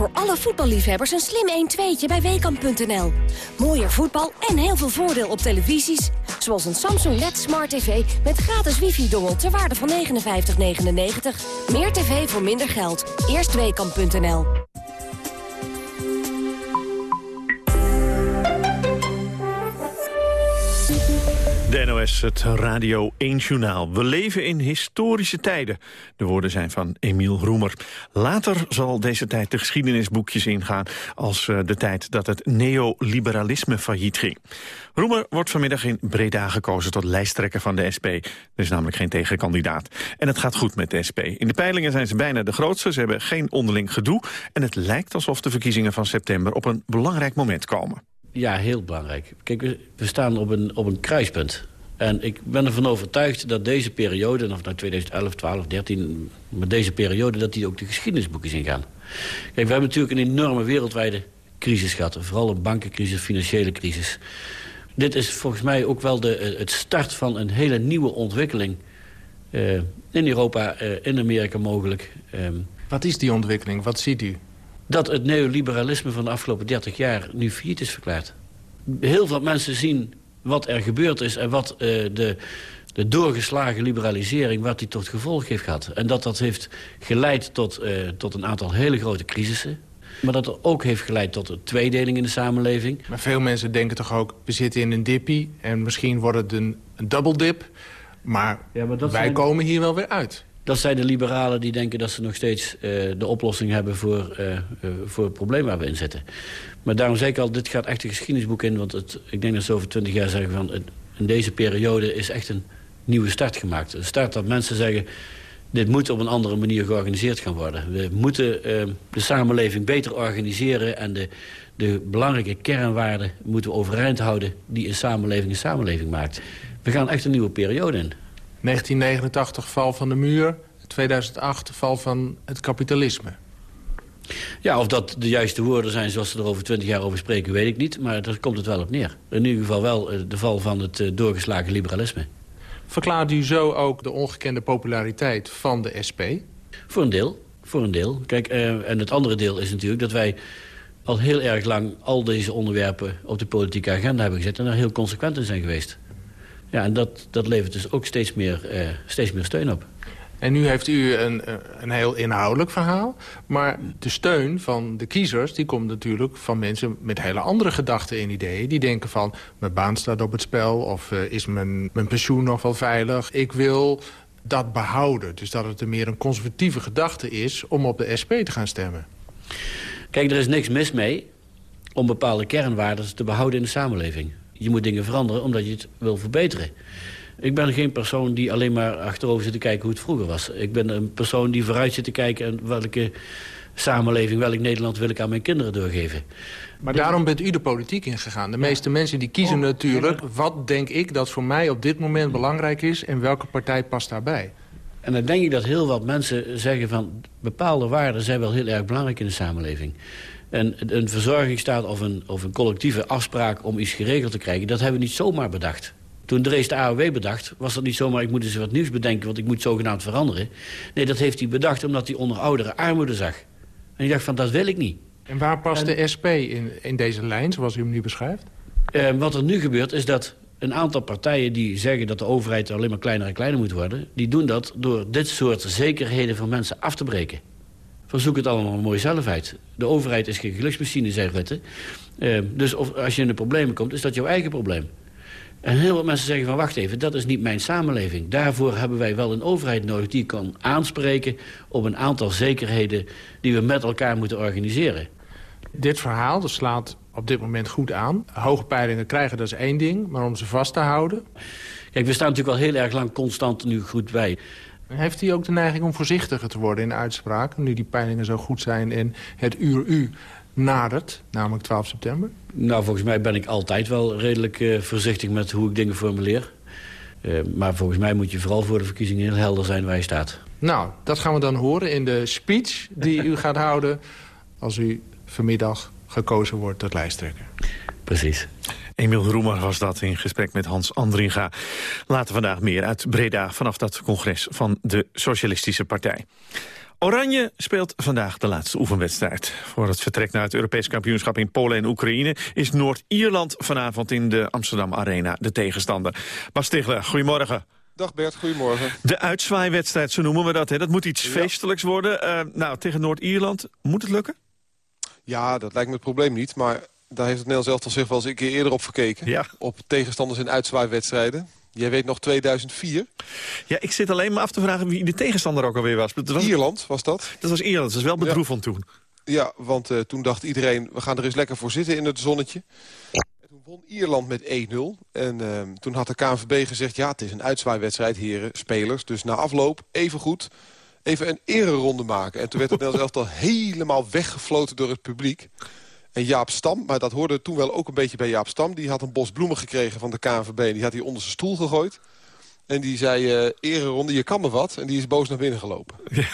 voor alle voetballiefhebbers een slim 1-2'tje bij Weekamp.nl. Mooier voetbal en heel veel voordeel op televisies. Zoals een Samsung LED Smart TV met gratis wifi-dongel ter waarde van 59,99. Meer tv voor minder geld. Eerst Weekamp.nl. Het Radio 1-journaal. We leven in historische tijden. De woorden zijn van Emiel Roemer. Later zal deze tijd de geschiedenisboekjes ingaan... als uh, de tijd dat het neoliberalisme failliet ging. Roemer wordt vanmiddag in Breda gekozen tot lijsttrekker van de SP. Er is namelijk geen tegenkandidaat. En het gaat goed met de SP. In de peilingen zijn ze bijna de grootste. Ze hebben geen onderling gedoe. En het lijkt alsof de verkiezingen van september op een belangrijk moment komen. Ja, heel belangrijk. Kijk, we, we staan op een, op een kruispunt. En ik ben ervan overtuigd dat deze periode, of nou 2011, 12, 13... maar deze periode, dat die ook de geschiedenisboeken ingaan. Kijk, we hebben natuurlijk een enorme wereldwijde crisis gehad. Vooral een bankencrisis, financiële crisis. dit is volgens mij ook wel de, eh, het start van een hele nieuwe ontwikkeling. Uh, in Europa, uh, in Amerika mogelijk. Um, Wat is die ontwikkeling? Wat ziet u? Dat het neoliberalisme van de afgelopen 30 jaar nu failliet is verklaard. Heel veel mensen zien wat er gebeurd is... en wat uh, de, de doorgeslagen liberalisering, wat die tot gevolg heeft gehad. En dat dat heeft geleid tot, tot een aantal hele grote crisissen. Maar dat ook heeft geleid tot een tweedeling in de samenleving. Maar veel mensen denken toch ook, we zitten in een dippie... en misschien wordt het een, een double dip. Maar, ja, maar wij zijn... komen hier wel weer uit. Dat zijn de liberalen die denken dat ze nog steeds uh, de oplossing hebben... Voor, uh, uh, voor het probleem waar we in zitten. Maar daarom zeg ik al, dit gaat echt een geschiedenisboek in. Want het, ik denk dat ze over twintig jaar zeggen van... in deze periode is echt een nieuwe start gemaakt. Een start dat mensen zeggen dit moet op een andere manier georganiseerd gaan worden. We moeten uh, de samenleving beter organiseren... en de, de belangrijke kernwaarden moeten we overeind houden... die een samenleving een samenleving maakt. We gaan echt een nieuwe periode in. 1989 val van de muur, 2008 val van het kapitalisme. Ja, of dat de juiste woorden zijn zoals ze er over twintig jaar over spreken, weet ik niet. Maar daar komt het wel op neer. In ieder geval wel de val van het doorgeslagen liberalisme. Verklaart u zo ook de ongekende populariteit van de SP? Voor een deel. Voor een deel. Kijk, uh, en het andere deel is natuurlijk dat wij al heel erg lang... al deze onderwerpen op de politieke agenda hebben gezet... en daar heel consequent in zijn geweest. Ja, en dat, dat levert dus ook steeds meer, steeds meer steun op. En nu heeft u een, een heel inhoudelijk verhaal. Maar de steun van de kiezers die komt natuurlijk van mensen met hele andere gedachten en ideeën. Die denken van, mijn baan staat op het spel of uh, is mijn, mijn pensioen nog wel veilig. Ik wil dat behouden. Dus dat het er meer een conservatieve gedachte is om op de SP te gaan stemmen. Kijk, er is niks mis mee om bepaalde kernwaarden te behouden in de samenleving. Je moet dingen veranderen omdat je het wil verbeteren. Ik ben geen persoon die alleen maar achterover zit te kijken hoe het vroeger was. Ik ben een persoon die vooruit zit te kijken... en welke samenleving, welk Nederland wil ik aan mijn kinderen doorgeven. Maar daarom bent u de politiek ingegaan. De meeste mensen die kiezen oh, natuurlijk... wat denk ik dat voor mij op dit moment belangrijk is... en welke partij past daarbij? En dan denk ik dat heel wat mensen zeggen van... bepaalde waarden zijn wel heel erg belangrijk in de samenleving. En een verzorgingsstaat of een, of een collectieve afspraak om iets geregeld te krijgen... dat hebben we niet zomaar bedacht. Toen Drees de AOW bedacht, was dat niet zomaar... ik moet eens wat nieuws bedenken, want ik moet zogenaamd veranderen. Nee, dat heeft hij bedacht omdat hij onder ouderen armoede zag. En ik dacht van, dat wil ik niet. En waar past de SP in, in deze lijn, zoals u hem nu beschrijft? Eh, wat er nu gebeurt, is dat een aantal partijen die zeggen dat de overheid alleen maar kleiner en kleiner moet worden... die doen dat door dit soort zekerheden van mensen af te breken. Van zoek het allemaal mooi zelf uit. De overheid is geen geluksmachine, zegt Rutte. Uh, dus of, als je in de problemen komt, is dat jouw eigen probleem. En heel veel mensen zeggen van wacht even, dat is niet mijn samenleving. Daarvoor hebben wij wel een overheid nodig die kan aanspreken... op een aantal zekerheden die we met elkaar moeten organiseren. Dit verhaal dat slaat op dit moment goed aan. Hoge peilingen krijgen, dat is één ding, maar om ze vast te houden... Kijk, we staan natuurlijk al heel erg lang constant nu goed bij. Heeft hij ook de neiging om voorzichtiger te worden in de uitspraak... nu die peilingen zo goed zijn en het uur u nadert, namelijk 12 september? Nou, volgens mij ben ik altijd wel redelijk uh, voorzichtig met hoe ik dingen formuleer. Uh, maar volgens mij moet je vooral voor de verkiezingen heel helder zijn waar je staat. Nou, dat gaan we dan horen in de speech die u gaat houden... als u vanmiddag gekozen wordt tot lijsttrekker. Precies. Emiel Roemer was dat in gesprek met Hans Andringa. Later vandaag meer uit Breda vanaf dat congres van de Socialistische Partij. Oranje speelt vandaag de laatste oefenwedstrijd. Voor het vertrek naar het Europees kampioenschap in Polen en Oekraïne... is Noord-Ierland vanavond in de Amsterdam Arena de tegenstander. Bas Stigler, goedemorgen. Dag Bert, goedemorgen. De uitzwaaiwedstrijd, zo noemen we dat. Hè? Dat moet iets feestelijks worden. Uh, nou, tegen Noord-Ierland, moet het lukken? Ja, dat lijkt me het probleem niet. Maar daar heeft het Nederlands elftal zich wel eens een keer eerder op gekeken. Ja. Op tegenstanders in uitzwaaiwedstrijden. Jij weet nog 2004? Ja, ik zit alleen maar af te vragen wie de tegenstander ook alweer was. was Ierland was dat. Dat was Ierland, dat is wel bedroevend ja. toen. Ja, want uh, toen dacht iedereen, we gaan er eens lekker voor zitten in het zonnetje. En toen won Ierland met 1-0. En uh, toen had de KNVB gezegd, ja, het is een uitzwaaiwedstrijd, heren, spelers. Dus na afloop, even goed, even een ereronde maken. En toen werd het Nederlands elftal helemaal weggefloten door het publiek. En Jaap Stam, maar dat hoorde toen wel ook een beetje bij Jaap Stam... die had een bos bloemen gekregen van de KNVB en die had hij onder zijn stoel gegooid. En die zei, uh, ereronde, je kan me wat. En die is boos naar binnen gelopen. Ja.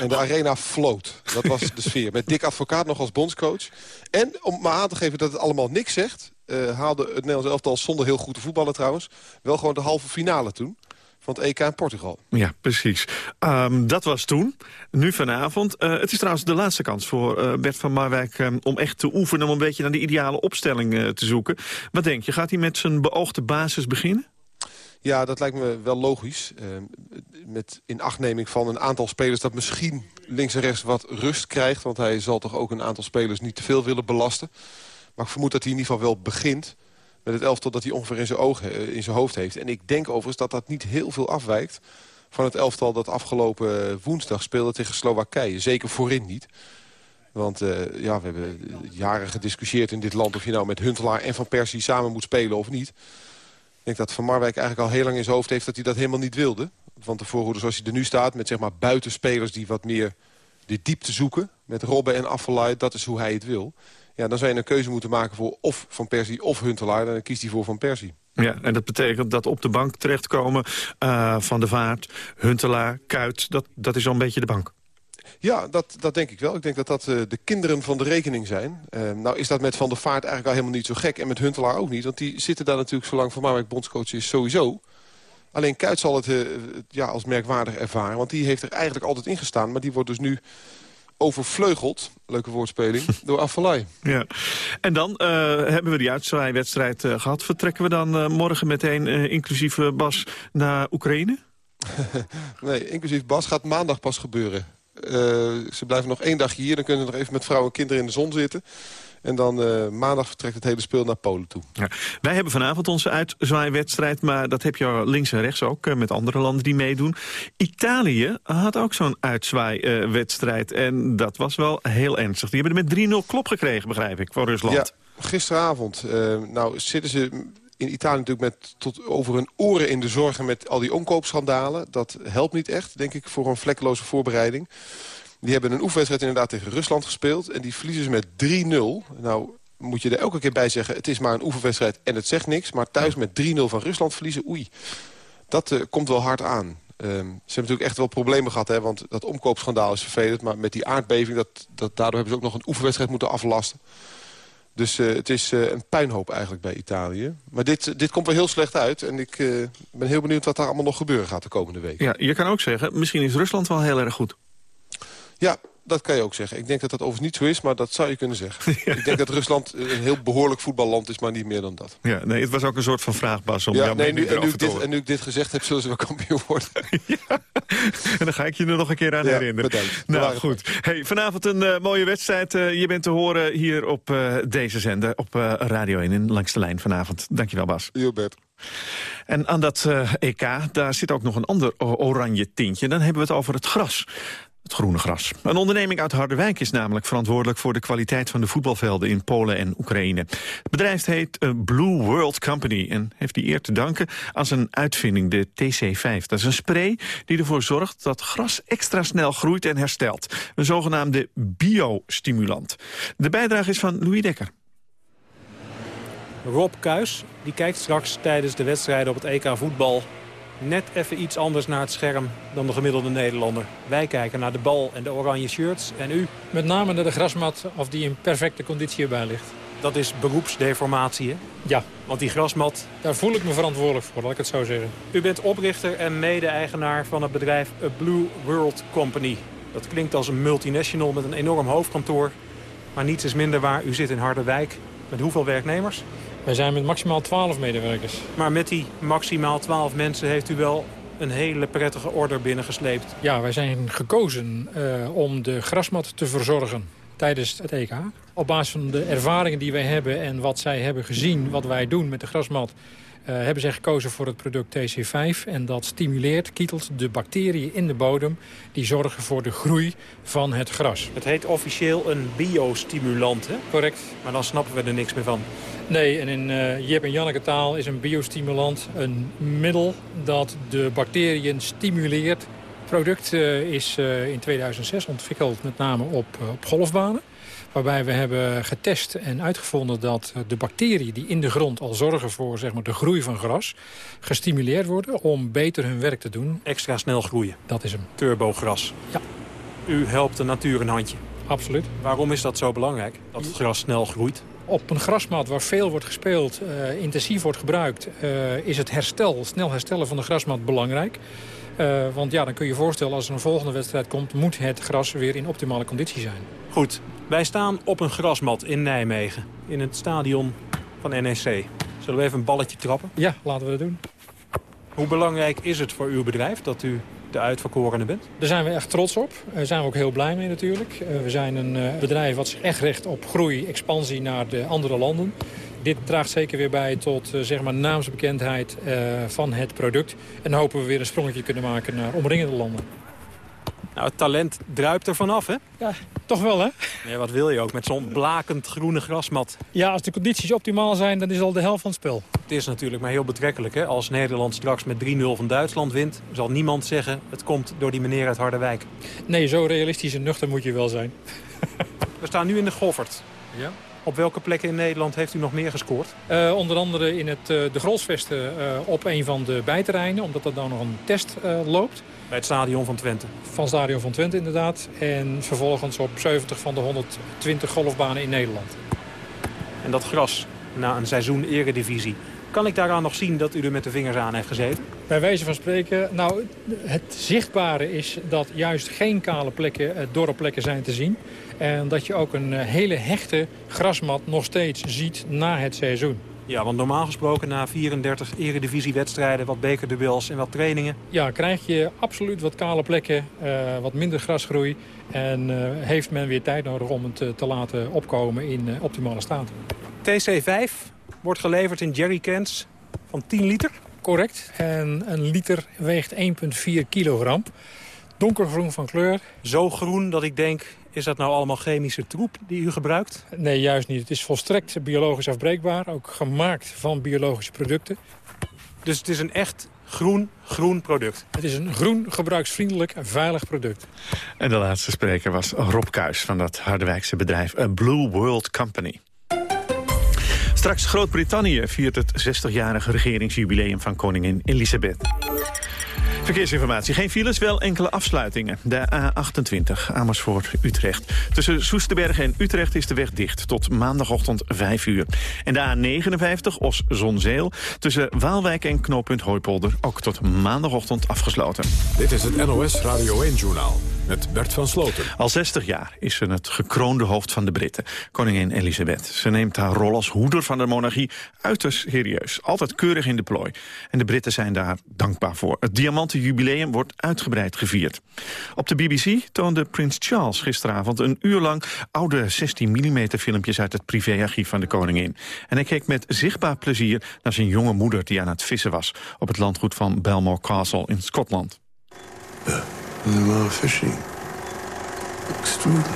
En de arena floot. Dat was de sfeer. Met Dick Advocaat nog als bondscoach. En om maar aan te geven dat het allemaal niks zegt... uh, haalde het Nederlands elftal zonder heel goed te voetballen trouwens... wel gewoon de halve finale toen van het EK in Portugal. Ja, precies. Um, dat was toen. Nu vanavond. Uh, het is trouwens de laatste kans voor uh, Bert van Marwijk... Um, om echt te oefenen, om een beetje naar de ideale opstelling uh, te zoeken. Wat denk je, gaat hij met zijn beoogde basis beginnen? Ja, dat lijkt me wel logisch. Uh, met inachtneming van een aantal spelers dat misschien links en rechts wat rust krijgt. Want hij zal toch ook een aantal spelers niet te veel willen belasten. Maar ik vermoed dat hij in ieder geval wel begint met het elftal dat hij ongeveer in zijn, ogen, in zijn hoofd heeft. En ik denk overigens dat dat niet heel veel afwijkt van het elftal dat afgelopen woensdag speelde tegen Slowakije. Zeker voorin niet. Want uh, ja, we hebben jaren gediscussieerd in dit land... of je nou met Huntelaar en Van Persie samen moet spelen of niet. Ik denk dat Van Marwijk eigenlijk al heel lang in zijn hoofd heeft... dat hij dat helemaal niet wilde. Want de voorhoede zoals hij er nu staat... met zeg maar buitenspelers die wat meer de diepte zoeken... met Robben en Affelay, dat is hoe hij het wil. Ja, dan zou je een keuze moeten maken voor of Van Persie of Huntelaar. Dan kiest hij voor Van Persie. Ja, en dat betekent dat op de bank terechtkomen uh, Van de Vaart, Huntelaar, Kuit... Dat, dat is al een beetje de bank. Ja, dat, dat denk ik wel. Ik denk dat dat uh, de kinderen van de rekening zijn. Uh, nou is dat met Van der Vaart eigenlijk al helemaal niet zo gek. En met Huntelaar ook niet. Want die zitten daar natuurlijk zolang Van Marwijk bondscoach is sowieso. Alleen Kuit zal het ja, als merkwaardig ervaren. Want die heeft er eigenlijk altijd in gestaan. Maar die wordt dus nu overvleugeld, leuke woordspeling, door Afvalai. Ja. En dan uh, hebben we die uitzwaaiwedstrijd uh, gehad. Vertrekken we dan uh, morgen meteen, inclusief Bas, naar Oekraïne? nee, inclusief Bas gaat maandag pas gebeuren. ze blijven nog één dagje hier, dan kunnen ze nog even met vrouwen en kinderen in de zon zitten. En dan uh, maandag vertrekt het hele speel naar Polen toe. Ja. Wij hebben vanavond onze uitzwaaiwedstrijd, maar dat heb je links en rechts ook... Uh, met andere landen die meedoen. Italië had ook zo'n uitzwaaiwedstrijd en dat was wel heel ernstig. Die hebben er met 3-0 klop gekregen, begrijp ik, voor Rusland. Ja, gisteravond. nou zitten ze in Italië natuurlijk met tot over hun oren in de zorgen... met al die omkoopschandalen. Dat helpt niet echt, denk ik, voor een vlekkeloze voorbereiding. Die hebben een oefenwedstrijd inderdaad tegen Rusland gespeeld. En die verliezen ze met 3-0. Nou moet je er elke keer bij zeggen... het is maar een oefenwedstrijd en het zegt niks. Maar thuis met 3-0 van Rusland verliezen, oei. Dat uh, komt wel hard aan. Um, ze hebben natuurlijk echt wel problemen gehad, hè, want dat omkoopschandaal is vervelend. Maar met die aardbeving, dat, dat, daardoor hebben ze ook nog een oefenwedstrijd moeten aflasten. Dus uh, het is uh, een puinhoop eigenlijk bij Italië. Maar dit, dit komt wel heel slecht uit. En ik uh, ben heel benieuwd wat daar allemaal nog gebeuren gaat de komende week. Ja, je kan ook zeggen, misschien is Rusland wel heel erg goed. Ja, dat kan je ook zeggen. Ik denk dat dat overigens niet zo is, maar dat zou je kunnen zeggen. Ik denk dat Rusland een heel behoorlijk voetballand is, maar niet meer dan dat. Ja, nee, het was ook een soort van vraagbas om ja, nee, nu, en, nu ik dit, en nu ik dit gezegd heb, zullen ze wel kampioen worden. ja, en dan ga ik je er nog een keer aan ja, herinneren. Bedankt. Nou, goed. Hey, vanavond een uh, mooie wedstrijd. Uh, je bent te horen hier op uh, deze zender, op Radio 1 in Langs de Lijn vanavond. Dankjewel, Bas. Jobert. En aan dat EK, daar zit ook nog een ander oranje tintje. Dan hebben we het over het gras het groene gras. Een onderneming uit Harderwijk is namelijk verantwoordelijk voor de kwaliteit van de voetbalvelden in Polen en Oekraïne. Het bedrijf heet eh, Blue World Company en heeft die eer te danken aan zijn uitvinding, de TC5. Dat is een spray die ervoor zorgt dat gras extra snel groeit en herstelt. Een zogenaamde biostimulant. De bijdrage is van Louis Dekker. Rob Kuis die kijkt straks tijdens de wedstrijden op het EK voetbal net even iets anders naar het scherm dan de gemiddelde Nederlander. Wij kijken naar de bal en de oranje shirts. En u? Met name naar de grasmat of die in perfecte conditie erbij ligt. Dat is beroepsdeformatie, hè? Ja. Want die grasmat... Daar voel ik me verantwoordelijk voor, laat ik het zo zeggen. U bent oprichter en mede-eigenaar van het bedrijf A Blue World Company. Dat klinkt als een multinational met een enorm hoofdkantoor. Maar niets is minder waar. U zit in Harderwijk. Met hoeveel werknemers? Wij zijn met maximaal 12 medewerkers. Maar met die maximaal 12 mensen heeft u wel een hele prettige order binnengesleept. Ja, wij zijn gekozen uh, om de grasmat te verzorgen tijdens het EK. Op basis van de ervaringen die wij hebben en wat zij hebben gezien... wat wij doen met de grasmat... Uh, hebben zij gekozen voor het product TC5. En dat stimuleert, kietelt de bacteriën in de bodem... die zorgen voor de groei van het gras. Het heet officieel een biostimulant, hè? Correct. Maar dan snappen we er niks meer van. Nee, en in uh, Jip en Janneke taal is een biostimulant een middel dat de bacteriën stimuleert. Het product uh, is uh, in 2006 ontwikkeld met name op, op golfbanen. Waarbij we hebben getest en uitgevonden dat de bacteriën die in de grond al zorgen voor zeg maar, de groei van gras... gestimuleerd worden om beter hun werk te doen. Extra snel groeien. Dat is hem. Turbogras. Ja. U helpt de natuur een handje. Absoluut. Waarom is dat zo belangrijk, dat het gras snel groeit? Op een grasmat waar veel wordt gespeeld, uh, intensief wordt gebruikt... Uh, is het herstel, snel herstellen van de grasmat belangrijk. Uh, want ja, dan kun je je voorstellen als er een volgende wedstrijd komt... moet het gras weer in optimale conditie zijn. Goed, wij staan op een grasmat in Nijmegen. In het stadion van NEC. Zullen we even een balletje trappen? Ja, laten we dat doen. Hoe belangrijk is het voor uw bedrijf dat u de uitverkorene bent? Daar zijn we echt trots op. Daar zijn we ook heel blij mee natuurlijk. We zijn een bedrijf wat zich echt richt op groei, expansie naar de andere landen. Dit draagt zeker weer bij tot zeg maar, naamsbekendheid van het product. En dan hopen we weer een sprongetje kunnen maken naar omringende landen. Nou, het talent druipt er vanaf, hè? Ja, toch wel, hè? Ja, wat wil je ook met zo'n blakend groene grasmat? Ja, als de condities optimaal zijn, dan is al de helft van het spel. Het is natuurlijk maar heel betrekkelijk, hè? Als Nederland straks met 3-0 van Duitsland wint... zal niemand zeggen, het komt door die meneer uit Harderwijk. Nee, zo realistisch en nuchter moet je wel zijn. We staan nu in de Goffert. Ja. Op welke plekken in Nederland heeft u nog meer gescoord? Uh, onder andere in het, uh, de Grolsvesten uh, op een van de bijterreinen, omdat er dan nog een test loopt. Bij het stadion van Twente? Van het stadion van Twente inderdaad. En vervolgens op 70 van de 120 golfbanen in Nederland. En dat gras na een seizoen eredivisie. Kan ik daaraan nog zien dat u er met de vingers aan heeft gezeten? Bij wijze van spreken, nou, het zichtbare is dat juist geen kale plekken, dorre plekken zijn te zien. En dat je ook een hele hechte grasmat nog steeds ziet na het seizoen. Ja, want normaal gesproken na 34 eredivisiewedstrijden, wat bekerduels en wat trainingen... Ja, krijg je absoluut wat kale plekken, uh, wat minder grasgroei... en uh, heeft men weer tijd nodig om het uh, te laten opkomen in optimale staat. TC5 wordt geleverd in jerrycans van 10 liter? Correct. En een liter weegt 1,4 kilogram. Donkergroen van kleur. Zo groen dat ik denk, is dat nou allemaal chemische troep die u gebruikt? Nee, juist niet. Het is volstrekt biologisch afbreekbaar. Ook gemaakt van biologische producten. Dus het is een echt groen, groen product? Het is een groen, gebruiksvriendelijk en veilig product. En de laatste spreker was Rob Kuis van dat Harderwijkse bedrijf A Blue World Company. Straks Groot-Brittannië viert het 60-jarige regeringsjubileum van koningin Elisabeth. Verkeersinformatie. Geen files, wel enkele afsluitingen. De A28 Amersfoort-Utrecht. Tussen Soesterberg en Utrecht is de weg dicht tot maandagochtend 5 uur. En de A59 Os-Zonzeel tussen Waalwijk en knooppunt Hooipolder... ook tot maandagochtend afgesloten. Dit is het NOS Radio 1-journaal met Bert van Sloten. Al 60 jaar is ze het gekroonde hoofd van de Britten, koningin Elisabeth. Ze neemt haar rol als hoeder van de monarchie uiterst serieus. Altijd keurig in de plooi. En de Britten zijn daar dankbaar voor. Het diamanten jubileum wordt uitgebreid gevierd. Op de BBC toonde Prins Charles gisteravond een uur lang... oude 16 mm filmpjes uit het privéarchief van de koningin. En hij keek met zichtbaar plezier naar zijn jonge moeder... die aan het vissen was op het landgoed van Belmore Castle in Schotland. Ja. More fishing. Extraordinary.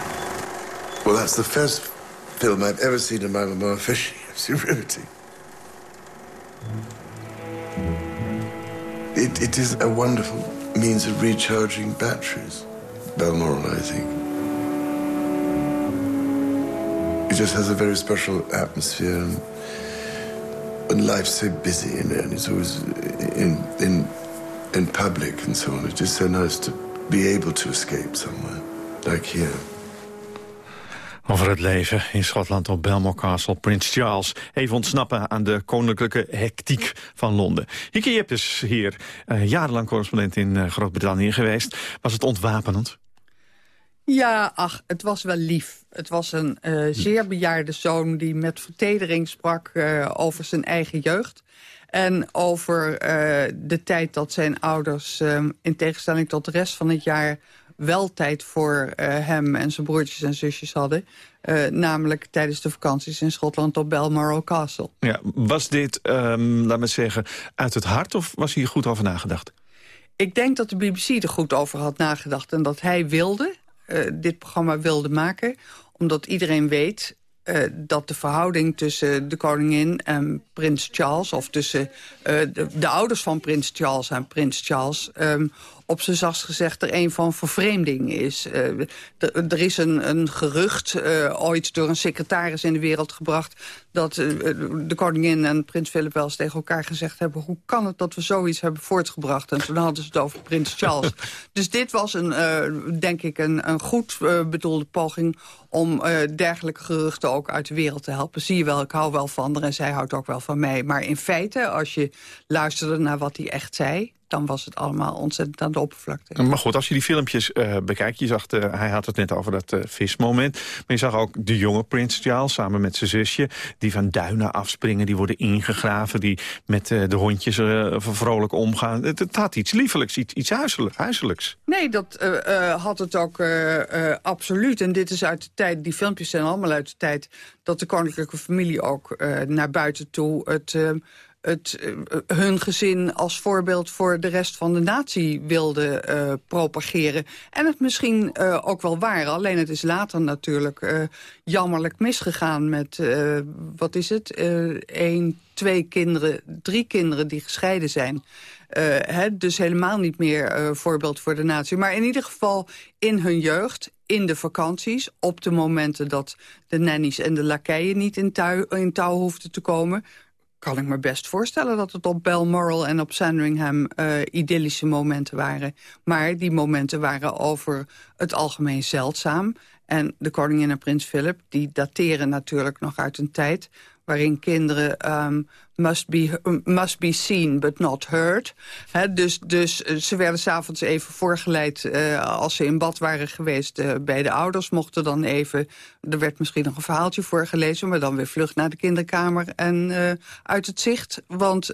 Well, that's the first film I've ever seen of Mama Moore fishing. It's riveting. It, it is a wonderful means of recharging batteries. Balmoral, I think. It just has a very special atmosphere, and, and life's so busy, you know, and it's always in in in public and so on. It's just so nice to be able to escape somewhere, like here. Over het leven in Schotland op Belmore Castle. Prins Charles even ontsnappen aan de koninklijke hectiek van Londen. Hieke Jep is hier uh, jarenlang correspondent in uh, Groot-Brittannië geweest. Was het ontwapenend? Ja, ach, het was wel lief. Het was een uh, zeer bejaarde zoon die met vertedering sprak over zijn eigen jeugd. En over uh, de tijd dat zijn ouders, uh, in tegenstelling tot de rest van het jaar... wel tijd voor uh, hem en zijn broertjes en zusjes hadden. namelijk tijdens de vakanties in Schotland op Balmoral Castle. Ja, was dit, um, laat me zeggen, uit het hart of was hier goed over nagedacht? Ik denk dat de BBC er goed over had nagedacht en dat hij wilde, dit programma wilde maken omdat iedereen weet uh, dat de verhouding tussen de koningin en prins Charles... of tussen uh, de, de, ouders van prins Charles en prins Charles... Um, op zijn zachtst gezegd er een van vervreemding is. Uh, er is een, een gerucht, uh, ooit door een secretaris in de wereld gebracht... dat uh, de koningin en prins Philip wel eens tegen elkaar gezegd hebben... hoe kan het dat we zoiets hebben voortgebracht? En toen hadden ze het over prins Charles. dus dit was, een, denk ik, een, een goed bedoelde poging... om dergelijke geruchten ook uit de wereld te helpen. Zie je wel, ik hou wel van haar en zij houdt ook wel van mij. Maar in feite, als je luisterde naar wat hij echt zei dan was het allemaal ontzettend aan de oppervlakte. Maar goed, als je die filmpjes uh, bekijkt... je zag, uh, hij had het net over dat uh, vismoment... maar je zag ook de jonge Prins Charles samen met zijn zusje... die van duinen afspringen, die worden ingegraven... die met de hondjes vrolijk omgaan. Het, het, had iets liefelijks, iets, iets huiselijk, huiselijks. Nee, dat had het ook absoluut. En dit is uit de tijd, die filmpjes zijn allemaal uit de tijd... dat de koninklijke familie ook naar buiten toe... het het, uh, hun gezin als voorbeeld voor de rest van de natie wilde uh, propageren. En het misschien uh, ook wel waren. Alleen het is later natuurlijk jammerlijk misgegaan met, wat is het, één, twee kinderen, drie kinderen die gescheiden zijn. Dus helemaal niet meer voorbeeld voor de natie. Maar in ieder geval in hun jeugd, in de vakanties... op de momenten dat de nannies en de lakeien niet in, in touw hoefden te komen kan ik me best voorstellen dat het op Balmoral en op Sandringham uh, idyllische momenten waren. Maar die momenten waren over het algemeen zeldzaam. En de koningin en prins Philip, die dateren natuurlijk nog uit een tijd waarin kinderen um, must, be, must be seen but not heard. dus, dus eh, ze werden s'avonds even voorgeleid uh, als ze in bad waren geweest uh, bij de ouders. Mochten dan even, er werd misschien nog een verhaaltje voorgelezen... maar dan weer vlug naar de kinderkamer en uit het zicht. Want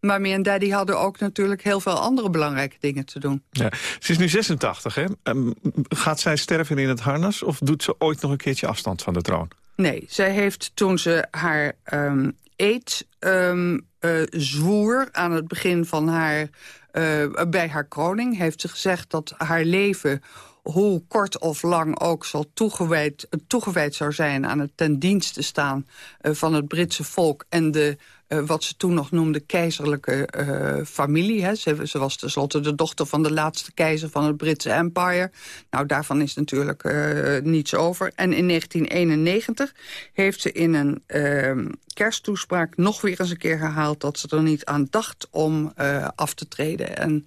mami en daddy hadden ook natuurlijk heel veel andere belangrijke dingen te doen. Ja. Ze is nu 86, hè? Um, gaat zij sterven in het harnas of doet ze ooit nog een keertje afstand van de troon? Nee, zij heeft toen ze haar um, eet um, uh, zwoer aan het begin van haar, uh, bij haar kroning... heeft ze gezegd dat haar leven hoe kort of lang ook zal toegewijd, toegewijd zou zijn... aan het ten dienste staan uh, van het Britse volk en de uh, wat ze toen nog noemde keizerlijke uh, familie. Hè. Ze, ze, was tenslotte de dochter van de laatste keizer van het Britse Empire. Nou, daarvan is natuurlijk uh, niets over. En in 1991 heeft ze in een ehm, kersttoespraak nog weer eens een keer herhaald... dat ze er niet aan dacht om af te treden. En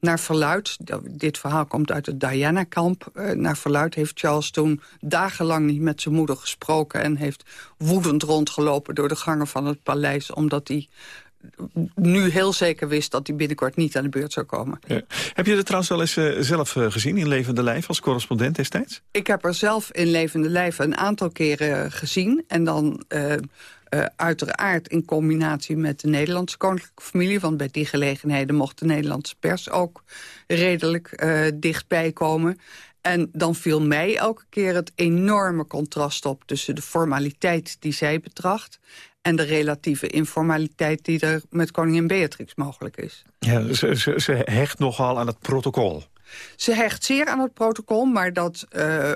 naar verluid, dit verhaal komt uit het Diana-kamp... Uh, naar verluid heeft Charles toen dagenlang niet met zijn moeder gesproken... en heeft woedend rondgelopen door de gangen van het paleis... omdat hij nu heel zeker wist dat hij binnenkort niet aan de beurt zou komen. Ja. Heb je het trouwens wel eens uh, zelf uh, gezien in levende lijf als correspondent destijds? Ik heb er zelf in levende lijf een aantal keren gezien. En dan uh, uiteraard in combinatie met de Nederlandse koninklijke familie. Want bij die gelegenheden mocht de Nederlandse pers ook redelijk uh, dichtbij komen. En dan viel mij elke keer het enorme contrast op... tussen de formaliteit die zij betracht... en de relatieve informaliteit die er met koningin Beatrix mogelijk is. Ja, ze, ze, ze hecht nogal aan het protocol. Ze hecht zeer aan het protocol, maar dat uh,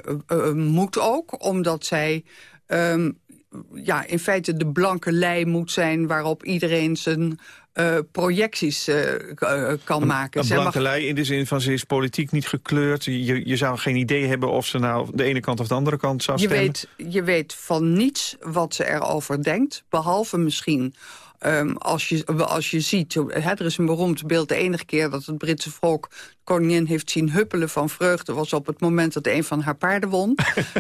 moet ook... omdat zij um, ja, in feite de blanke lei moet zijn... waarop iedereen zijn uh, projecties uh, kan maken. Een blanke mag... lei in de zin van ze is politiek niet gekleurd. Je, je zou geen idee hebben of ze nou de ene kant of de andere kant zou stemmen. Je weet, je weet van niets wat ze erover denkt. Behalve misschien Um, als, je, als je ziet, er is een beroemd beeld... de enige keer dat het Britse volk koningin heeft zien huppelen van vreugde... was op het moment dat een van haar paarden won.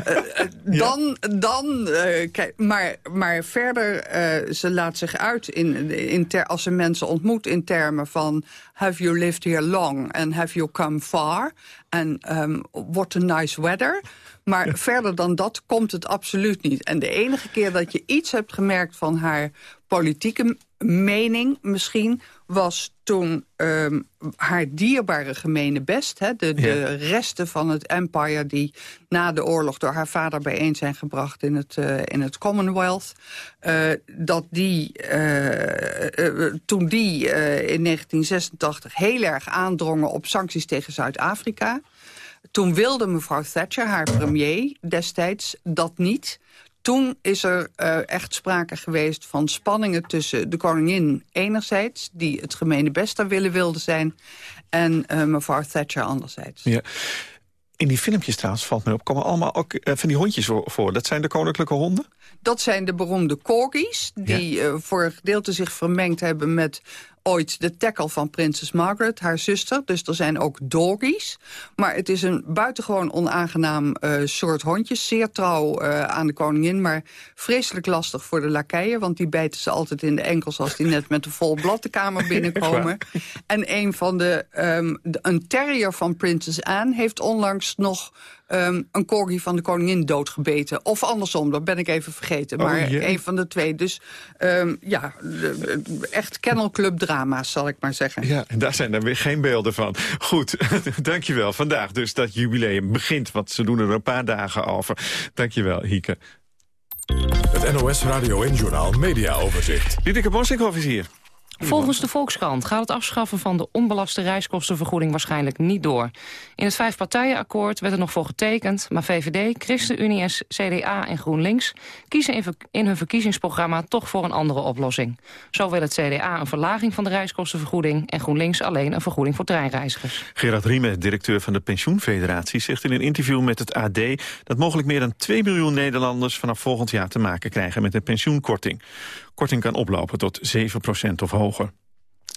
uh, dan, dan uh, kijk, maar, maar verder, uh, ze laat zich uit in, in ter, als ze mensen ontmoet... in termen van have you lived here long and have you come far... en um, what a nice weather... Maar verder dan dat komt het absoluut niet. En de enige keer dat je iets hebt gemerkt van haar politieke mening misschien... was toen um, haar dierbare gemene best... Hè, de, de resten van het empire die na de oorlog door haar vader bijeen zijn gebracht... in het, uh, in het Commonwealth, uh, dat die, uh, toen die in 1986 heel erg aandrongen op sancties tegen Zuid-Afrika... Toen wilde mevrouw Thatcher, haar premier destijds, dat niet. Toen is er uh, echt sprake geweest van spanningen tussen de koningin enerzijds... die het gemene beste willen wilde zijn... en uh, mevrouw Thatcher anderzijds. Ja. In die filmpjes trouwens, valt me op, komen allemaal ook uh, van die hondjes voor. Dat zijn de koninklijke honden? Dat zijn de beroemde corgis, die ja. voor een gedeelte zich vermengd hebben met ooit de tackle van prinses Margaret, haar zuster. Dus er zijn ook doggies. Maar het is een buitengewoon onaangenaam uh, soort hondjes. Zeer trouw uh, aan de koningin, maar vreselijk lastig voor de lakeien. Want die bijten ze altijd in de enkels als die net met een vol blad de kamer binnenkomen. en een van de, um, de, een terrier van prinses Anne heeft onlangs nog um, een corgi van de koningin doodgebeten. Of andersom, dat ben ik even vergeten. Oh, maar een van de twee. Dus um, ja, de- de- echt kennelclub drama's, zal ik maar zeggen. Ja, en daar zijn er weer geen beelden van. Goed, dankjewel. Vandaag dus dat jubileum begint, want ze doen er een paar dagen over. Dankjewel, Hieke. Het NOS Radio en Journal Media Overzicht. Diederik Bossinghoff is hier. Volgens de Volkskrant gaat het afschaffen van de onbelaste reiskostenvergoeding waarschijnlijk niet door. In het vijfpartijenakkoord werd er nog voor getekend, maar VVD, ChristenUnie, CDA en GroenLinks kiezen in, in hun verkiezingsprogramma toch voor een andere oplossing. Zo wil het CDA een verlaging van de reiskostenvergoeding en GroenLinks alleen een vergoeding voor treinreizigers. Gerard Riemen, directeur van de Pensioenfederatie, zegt in een interview met het AD dat mogelijk meer dan 2 miljoen Nederlanders vanaf volgend jaar te maken krijgen met een pensioenkorting. Korting kan oplopen tot 7% of hoger.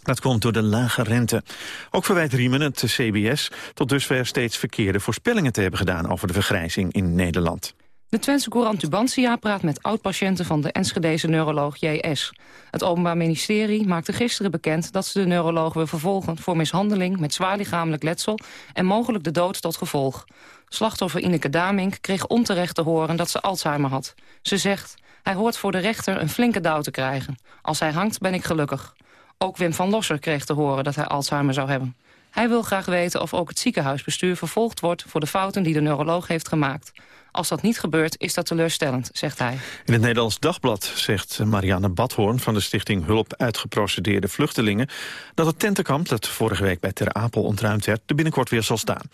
Dat komt door de lage rente. Ook verwijt Riemen het CBS tot dusver steeds verkeerde voorspellingen te hebben gedaan over de vergrijzing in Nederland. De Twentse courant Tubantia praat met oud-patiënten van de Enschedeze neuroloog J.S. Het Openbaar Ministerie maakte gisteren bekend dat ze de neuroloog wil vervolgen voor mishandeling met zwaar lichamelijk letsel en mogelijk de dood tot gevolg. Slachtoffer Ineke Damink kreeg onterecht te horen dat ze Alzheimer had. Ze zegt, hij hoort voor de rechter een flinke douw te krijgen. Als hij hangt ben ik gelukkig. Ook Wim van Losser kreeg te horen dat hij Alzheimer zou hebben. Hij wil graag weten of ook het ziekenhuisbestuur vervolgd wordt... voor de fouten die de neuroloog heeft gemaakt. Als dat niet gebeurt, is dat teleurstellend, zegt hij. In het Nederlands Dagblad zegt Marianne Badhoorn van de stichting Hulp Uitgeprocedeerde Vluchtelingen dat het tentenkamp dat vorige week bij Ter Apel ontruimd werd er binnenkort weer zal staan.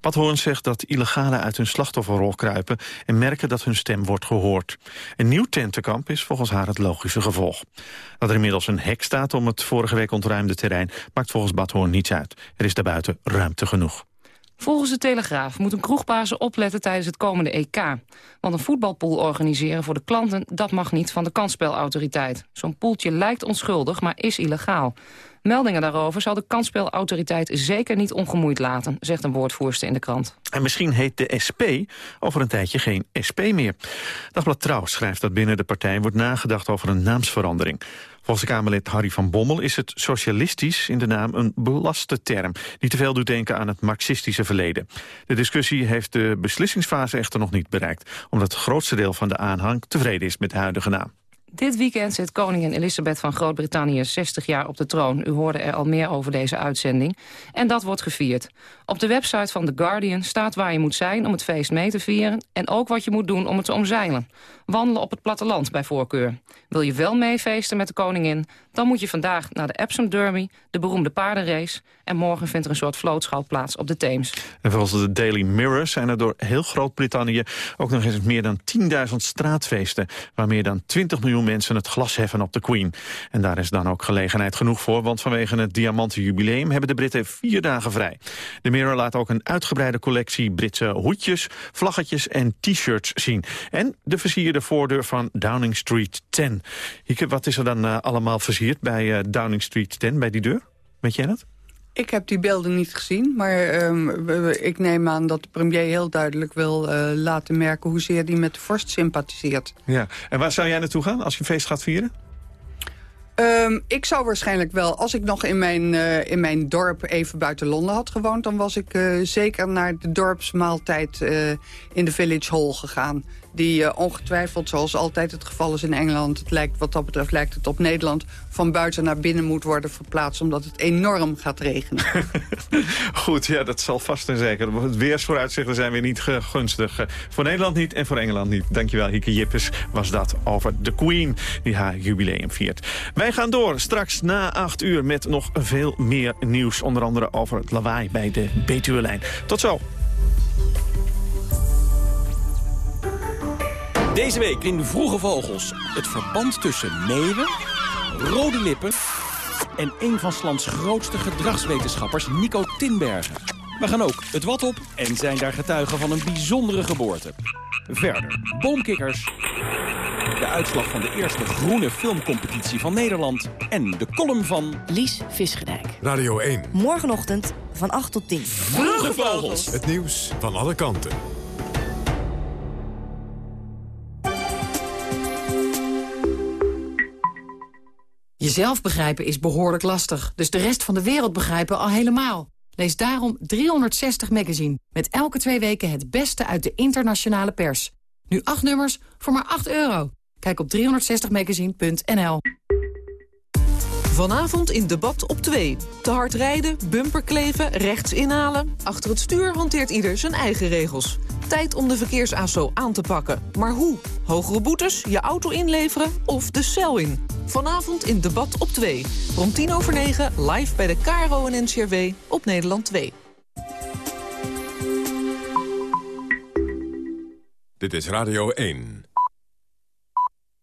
Badhoorn zegt dat illegalen uit hun slachtofferrol kruipen en merken dat hun stem wordt gehoord. Een nieuw tentenkamp is volgens haar het logische gevolg. Dat er inmiddels een hek staat om het vorige week ontruimde terrein maakt volgens Badhoorn niets uit. Er is daarbuiten ruimte genoeg. Volgens de Telegraaf moeten kroegbazen opletten tijdens het komende EK. Want een voetbalpool organiseren voor de klanten, dat mag niet van de kansspelautoriteit. Zo'n poeltje lijkt onschuldig, maar is illegaal. Meldingen daarover zal de kansspelautoriteit zeker niet ongemoeid laten, zegt een woordvoerster in de krant. En misschien heet de SP over een tijdje geen SP meer. Dagblad Trouw schrijft dat binnen de partij wordt nagedacht over een naamsverandering. Volgens de Kamerlid Harry van Bommel is het socialistisch in de naam een belaste term... die te veel doet denken aan het marxistische verleden. De discussie heeft de beslissingsfase echter nog niet bereikt... omdat het grootste deel van de aanhang tevreden is met de huidige naam. Dit weekend zit koningin Elisabeth van Groot-Brittannië 60 jaar op de troon. U hoorde er al meer over deze uitzending. En dat wordt gevierd. Op de website van The Guardian staat waar je moet zijn om het feest mee te vieren... en ook wat je moet doen om het te omzeilen. Wandelen op het platteland bij voorkeur. Wil je wel meefeesten met de koningin... dan moet je vandaag naar de Epsom Derby, de beroemde paardenrace... en morgen vindt er een soort vlootschouw plaats op de Theems. En volgens de Daily Mirror zijn er door heel Groot-Brittannië... ook nog eens meer dan 10.000 straatfeesten... waar meer dan 20 miljoen mensen het glas heffen op de Queen. En daar is dan ook gelegenheid genoeg voor... want vanwege het diamanten jubileum hebben de Britten vier dagen vrij. De Mirror laat ook een uitgebreide collectie Britse hoedjes... vlaggetjes en t-shirts zien. En de versierde voordeur van Downing Street 10. Hieke, wat is er dan eh, allemaal versierd bij eh, Downing Street 10, bij die deur? Weet jij dat? Ik heb die beelden niet gezien, maar ehm, ik neem aan dat de premier heel duidelijk wil eh, laten merken hoezeer die met de vorst sympathiseert. Ja. En waar zou jij naartoe gaan als je een feest gaat vieren? Ehm, ik zou waarschijnlijk wel, als ik nog in mijn, eh, in mijn dorp even buiten Londen had gewoond... dan was ik eh, zeker naar de dorpsmaaltijd eh, in de Village Hall gegaan. Die ongetwijfeld, zoals altijd het geval is in Engeland... Het lijkt, wat dat betreft lijkt het op Nederland... van buiten naar binnen moet worden verplaatst... omdat het enorm gaat regenen. Goed, ja, dat zal vast en zeker. Het weersvooruitzichten zijn weer niet gunstig. Voor Nederland niet en voor Engeland niet. Dankjewel, Hieke Jippes was dat over de Queen die haar jubileum viert. Gaan door straks na acht uur met nog veel meer nieuws. Onder andere over het lawaai bij de Betuwelijn. Tot zo. Deze week in Vroege Vogels. Het verband tussen meeuwen, rode lippen... en een van Slands grootste gedragswetenschappers, Nico Tinbergen. We gaan ook het wat op en zijn daar getuigen van een bijzondere geboorte. Verder, boomkikkers, de uitslag van de eerste groene filmcompetitie van Nederland... en de column van... Lies Visgedijk. Radio 1. Morgenochtend van 8 tot 10. Vroege Vogels. Het nieuws van alle kanten. Jezelf begrijpen is behoorlijk lastig, dus de rest van de wereld begrijpen al helemaal. Lees daarom 360 Magazine, met elke twee weken het beste uit de internationale pers. Nu acht nummers voor maar 8 euro. Kijk op 360magazine.nl. Vanavond in debat op 2. Te hard rijden, bumperkleven, rechts inhalen. Achter het stuur hanteert ieder zijn eigen regels. Tijd om de verkeersaso aan te pakken. Maar hoe? Hogere boetes, je auto inleveren of de cel in? Vanavond in debat op 2. Rond 10 over 9 live bij de KRO en NCRW op Nederland 2. Dit is Radio 1.